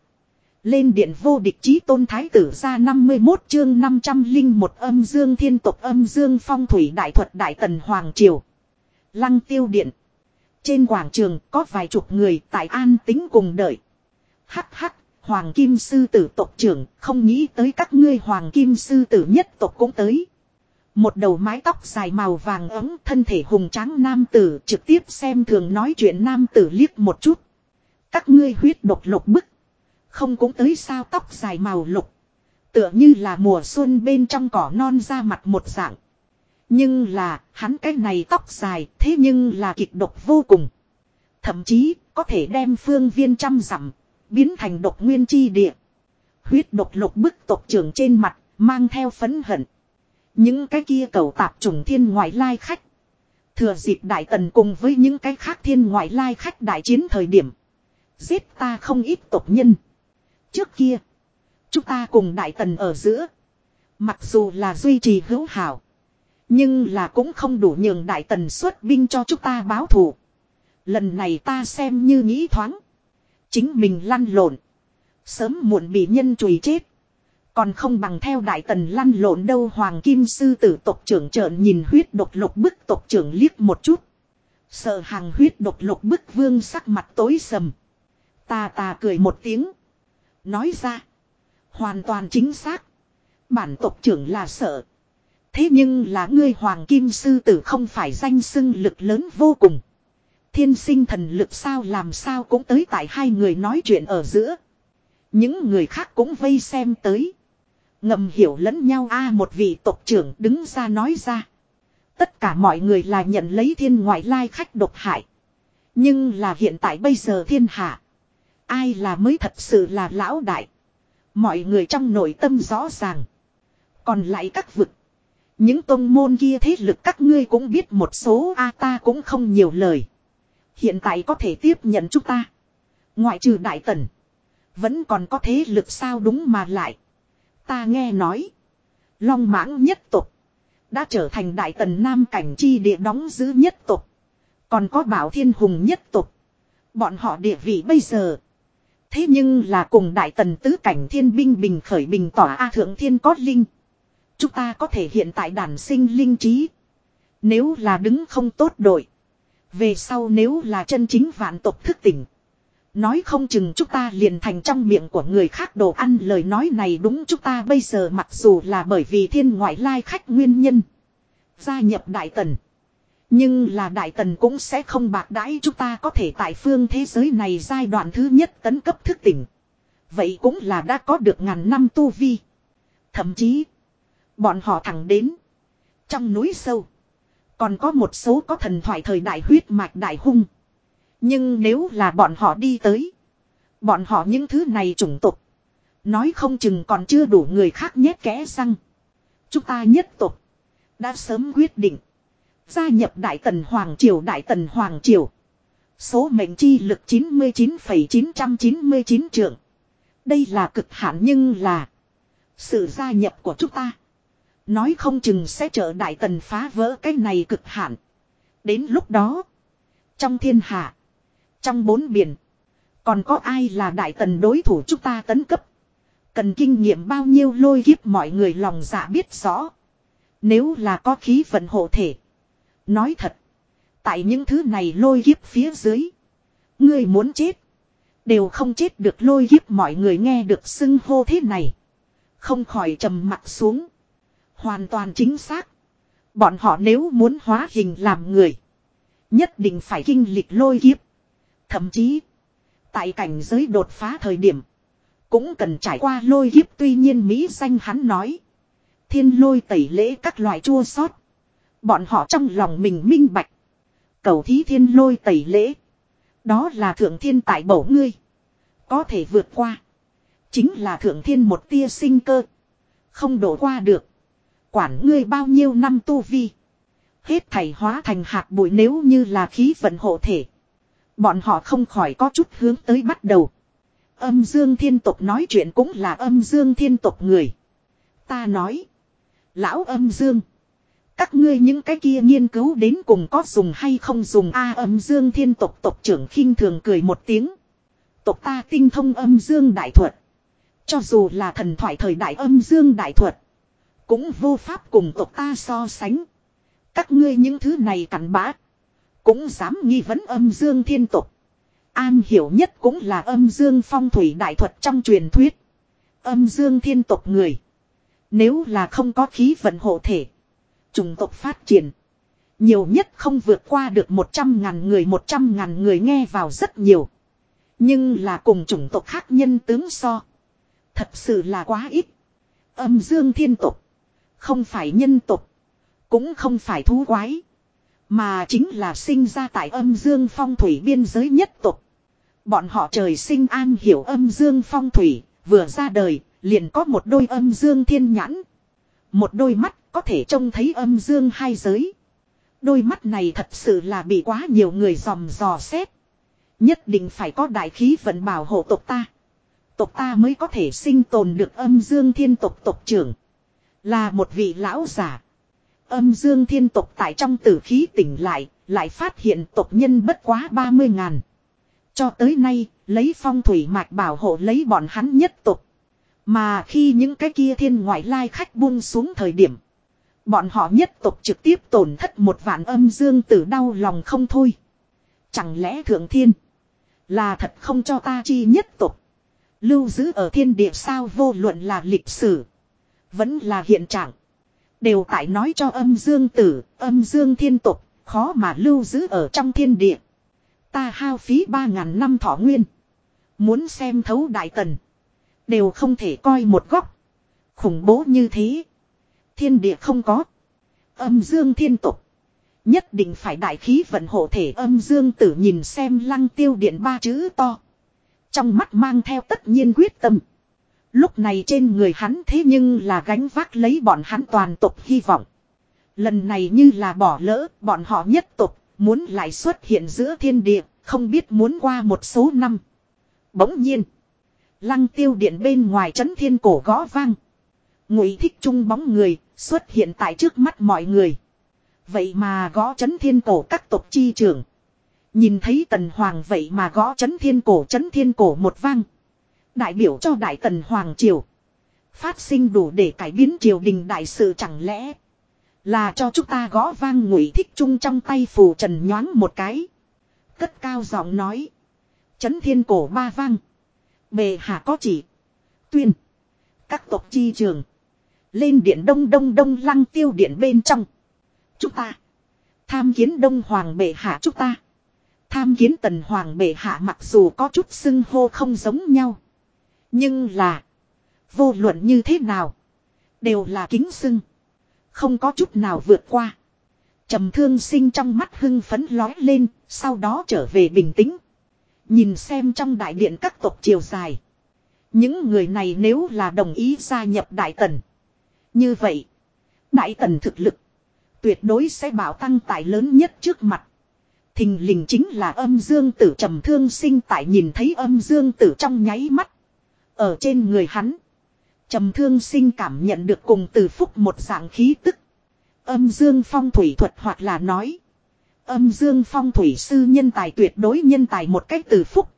Lên điện vô địch chí tôn thái tử ra 51 chương 500 linh một âm dương thiên tộc âm dương phong thủy đại thuật đại tần hoàng triều. Lăng tiêu điện. Trên quảng trường có vài chục người tại an tính cùng đợi. Hắc hắc, hoàng kim sư tử tộc trưởng không nghĩ tới các ngươi hoàng kim sư tử nhất tộc cũng tới. Một đầu mái tóc dài màu vàng ấm thân thể hùng tráng nam tử trực tiếp xem thường nói chuyện nam tử liếc một chút. Các ngươi huyết độc lục bức. Không cũng tới sao tóc dài màu lục. Tựa như là mùa xuân bên trong cỏ non ra mặt một dạng. Nhưng là, hắn cái này tóc dài, thế nhưng là kịch độc vô cùng. Thậm chí, có thể đem phương viên trăm dặm biến thành độc nguyên chi địa. Huyết độc lục bức tộc trưởng trên mặt, mang theo phấn hận. Những cái kia cầu tạp trùng thiên ngoại lai khách. Thừa dịp đại tần cùng với những cái khác thiên ngoại lai khách đại chiến thời điểm. Giết ta không ít tộc nhân. Trước kia, chúng ta cùng đại tần ở giữa. Mặc dù là duy trì hữu hảo. Nhưng là cũng không đủ nhường đại tần xuất binh cho chúng ta báo thù. Lần này ta xem như nghĩ thoáng. Chính mình lăn lộn. Sớm muộn bị nhân chùi chết. Còn không bằng theo đại tần lăn lộn đâu hoàng kim sư tử tộc trưởng trợn nhìn huyết độc lục bức tộc trưởng liếc một chút. Sợ hàng huyết độc lục bức vương sắc mặt tối sầm. Ta ta cười một tiếng. Nói ra. Hoàn toàn chính xác. Bản tộc trưởng là sợ. Thế nhưng là ngươi hoàng kim sư tử không phải danh xưng lực lớn vô cùng. Thiên sinh thần lực sao làm sao cũng tới tại hai người nói chuyện ở giữa. Những người khác cũng vây xem tới. Ngầm hiểu lẫn nhau a một vị tộc trưởng đứng ra nói ra. Tất cả mọi người là nhận lấy thiên ngoại lai khách độc hại. Nhưng là hiện tại bây giờ thiên hạ. Ai là mới thật sự là lão đại. Mọi người trong nội tâm rõ ràng. Còn lại các vực. Những tôn môn kia thế lực các ngươi cũng biết một số, a ta cũng không nhiều lời. Hiện tại có thể tiếp nhận chúng ta. Ngoại trừ đại tần. Vẫn còn có thế lực sao đúng mà lại. Ta nghe nói. Long mãng nhất tục. Đã trở thành đại tần nam cảnh chi địa đóng giữ nhất tục. Còn có bảo thiên hùng nhất tục. Bọn họ địa vị bây giờ. Thế nhưng là cùng đại tần tứ cảnh thiên binh bình khởi bình tỏa A thượng thiên có linh. Chúng ta có thể hiện tại đàn sinh linh trí. Nếu là đứng không tốt đội. Về sau nếu là chân chính vạn tộc thức tỉnh. Nói không chừng chúng ta liền thành trong miệng của người khác đồ ăn lời nói này đúng chúng ta bây giờ mặc dù là bởi vì thiên ngoại lai khách nguyên nhân. Gia nhập Đại Tần. Nhưng là Đại Tần cũng sẽ không bạc đãi chúng ta có thể tại phương thế giới này giai đoạn thứ nhất tấn cấp thức tỉnh. Vậy cũng là đã có được ngàn năm tu vi. Thậm chí, bọn họ thẳng đến. Trong núi sâu, còn có một số có thần thoại thời đại huyết mạch đại hung. Nhưng nếu là bọn họ đi tới. Bọn họ những thứ này chủng tục. Nói không chừng còn chưa đủ người khác nhét kẽ răng. Chúng ta nhất tục. Đã sớm quyết định. Gia nhập Đại Tần Hoàng Triều Đại Tần Hoàng Triều. Số mệnh chi lực 99,999 trượng. Đây là cực hạn nhưng là. Sự gia nhập của chúng ta. Nói không chừng sẽ trợ Đại Tần phá vỡ cái này cực hạn. Đến lúc đó. Trong thiên hạ. Trong bốn biển. Còn có ai là đại tần đối thủ chúng ta tấn cấp. Cần kinh nghiệm bao nhiêu lôi kiếp mọi người lòng dạ biết rõ. Nếu là có khí vận hộ thể. Nói thật. Tại những thứ này lôi kiếp phía dưới. Ngươi muốn chết. Đều không chết được lôi kiếp mọi người nghe được xưng hô thế này. Không khỏi trầm mặt xuống. Hoàn toàn chính xác. Bọn họ nếu muốn hóa hình làm người. Nhất định phải kinh lịch lôi kiếp. Thậm chí, tại cảnh giới đột phá thời điểm, cũng cần trải qua lôi kiếp tuy nhiên Mỹ danh hắn nói. Thiên lôi tẩy lễ các loại chua sót. Bọn họ trong lòng mình minh bạch. Cầu thí thiên lôi tẩy lễ. Đó là thượng thiên tại bổ ngươi. Có thể vượt qua. Chính là thượng thiên một tia sinh cơ. Không đổ qua được. Quản ngươi bao nhiêu năm tu vi. Hết thảy hóa thành hạt bụi nếu như là khí vận hộ thể. Bọn họ không khỏi có chút hướng tới bắt đầu. Âm dương thiên tộc nói chuyện cũng là âm dương thiên tộc người. Ta nói. Lão âm dương. Các ngươi những cái kia nghiên cứu đến cùng có dùng hay không dùng a âm dương thiên tộc tộc trưởng khinh thường cười một tiếng. Tộc ta tinh thông âm dương đại thuật. Cho dù là thần thoại thời đại âm dương đại thuật. Cũng vô pháp cùng tộc ta so sánh. Các ngươi những thứ này cặn bã. Cũng dám nghi vấn âm dương thiên tộc An hiểu nhất cũng là âm dương phong thủy đại thuật trong truyền thuyết. Âm dương thiên tộc người. Nếu là không có khí vận hộ thể. Chủng tộc phát triển. Nhiều nhất không vượt qua được 100 ngàn người 100 ngàn người nghe vào rất nhiều. Nhưng là cùng chủng tộc khác nhân tướng so. Thật sự là quá ít. Âm dương thiên tộc Không phải nhân tộc Cũng không phải thú quái. Mà chính là sinh ra tại âm dương phong thủy biên giới nhất tộc Bọn họ trời sinh an hiểu âm dương phong thủy, vừa ra đời, liền có một đôi âm dương thiên nhãn. Một đôi mắt có thể trông thấy âm dương hai giới. Đôi mắt này thật sự là bị quá nhiều người dòm dò xét. Nhất định phải có đại khí vận bảo hộ tộc ta. Tộc ta mới có thể sinh tồn được âm dương thiên tộc tộc trưởng. Là một vị lão giả. Âm dương thiên tộc tại trong tử khí tỉnh lại, lại phát hiện tộc nhân bất quá 30 ngàn. Cho tới nay, lấy phong thủy mạch bảo hộ lấy bọn hắn nhất tộc. Mà khi những cái kia thiên ngoại lai khách buông xuống thời điểm. Bọn họ nhất tộc trực tiếp tổn thất một vạn âm dương tử đau lòng không thôi. Chẳng lẽ thượng thiên là thật không cho ta chi nhất tộc. Lưu giữ ở thiên địa sao vô luận là lịch sử. Vẫn là hiện trạng. Đều tại nói cho âm dương tử, âm dương thiên tục, khó mà lưu giữ ở trong thiên địa. Ta hao phí ba ngàn năm thọ nguyên. Muốn xem thấu đại tần. Đều không thể coi một góc. Khủng bố như thế. Thiên địa không có. Âm dương thiên tục. Nhất định phải đại khí vận hộ thể âm dương tử nhìn xem lăng tiêu điện ba chữ to. Trong mắt mang theo tất nhiên quyết tâm. Lúc này trên người hắn thế nhưng là gánh vác lấy bọn hắn toàn tục hy vọng. Lần này như là bỏ lỡ, bọn họ nhất tục, muốn lại xuất hiện giữa thiên địa, không biết muốn qua một số năm. Bỗng nhiên. Lăng tiêu điện bên ngoài trấn thiên cổ gõ vang. Ngụy thích trung bóng người xuất hiện tại trước mắt mọi người. Vậy mà gõ chấn thiên cổ các tộc chi trưởng. Nhìn thấy tần hoàng vậy mà gõ chấn thiên cổ, chấn thiên cổ một vang. Đại biểu cho đại tần hoàng triều. Phát sinh đủ để cải biến triều đình đại sự chẳng lẽ. Là cho chúng ta gõ vang ngụy thích trung trong tay phù trần nhoáng một cái. Cất cao giọng nói. Chấn thiên cổ ba vang. Bề hạ có chỉ. Tuyên. Các tộc chi trường. Lên điện đông đông đông lăng tiêu điện bên trong. Chúng ta. Tham kiến đông hoàng bệ hạ chúng ta. Tham kiến tần hoàng bệ hạ mặc dù có chút xưng hô không giống nhau. Nhưng là. Vô luận như thế nào. Đều là kính xưng. Không có chút nào vượt qua. trầm thương sinh trong mắt hưng phấn lói lên. Sau đó trở về bình tĩnh. Nhìn xem trong đại điện các tộc chiều dài. Những người này nếu là đồng ý gia nhập đại tần. Như vậy. Đại tần thực lực, tuyệt đối sẽ bảo tăng tại lớn nhất trước mặt. Thình lình chính là âm dương tử trầm thương sinh tại nhìn thấy âm dương tử trong nháy mắt. Ở trên người hắn. Trầm thương sinh cảm nhận được cùng từ phúc một dạng khí tức. Âm dương phong thủy thuật hoặc là nói. Âm dương phong thủy sư nhân tài tuyệt đối nhân tài một cách từ phúc.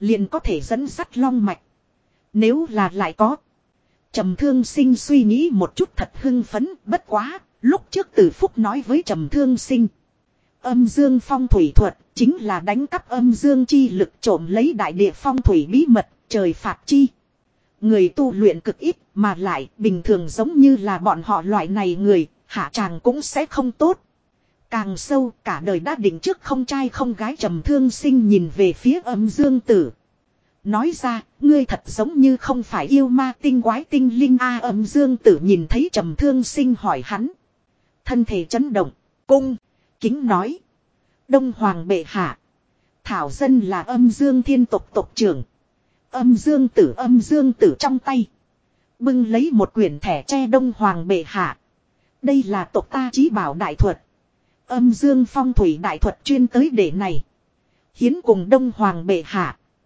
Liền có thể dẫn sắt long mạch. Nếu là lại có. Trầm thương sinh suy nghĩ một chút thật hưng phấn bất quá Lúc trước Tử Phúc nói với Trầm Thương Sinh. Âm dương phong thủy thuật chính là đánh cắp âm dương chi lực trộm lấy đại địa phong thủy bí mật, trời phạt chi. Người tu luyện cực ít mà lại bình thường giống như là bọn họ loại này người, hạ tràng cũng sẽ không tốt. Càng sâu cả đời đã định trước không trai không gái trầm thương sinh nhìn về phía âm dương tử. Nói ra, ngươi thật giống như không phải yêu ma tinh quái tinh linh a âm dương tử nhìn thấy trầm thương sinh hỏi hắn. Thân thể chấn động. Cung. Kính nói. Đông Hoàng bệ hạ. Thảo dân là âm dương thiên tộc tộc trưởng. Âm dương tử âm dương tử trong tay. Bưng lấy một quyển thẻ tre Đông Hoàng bệ hạ. Đây là tộc ta trí bảo đại thuật. Âm dương phong thủy đại thuật chuyên tới để này. Hiến cùng Đông Hoàng bệ hạ.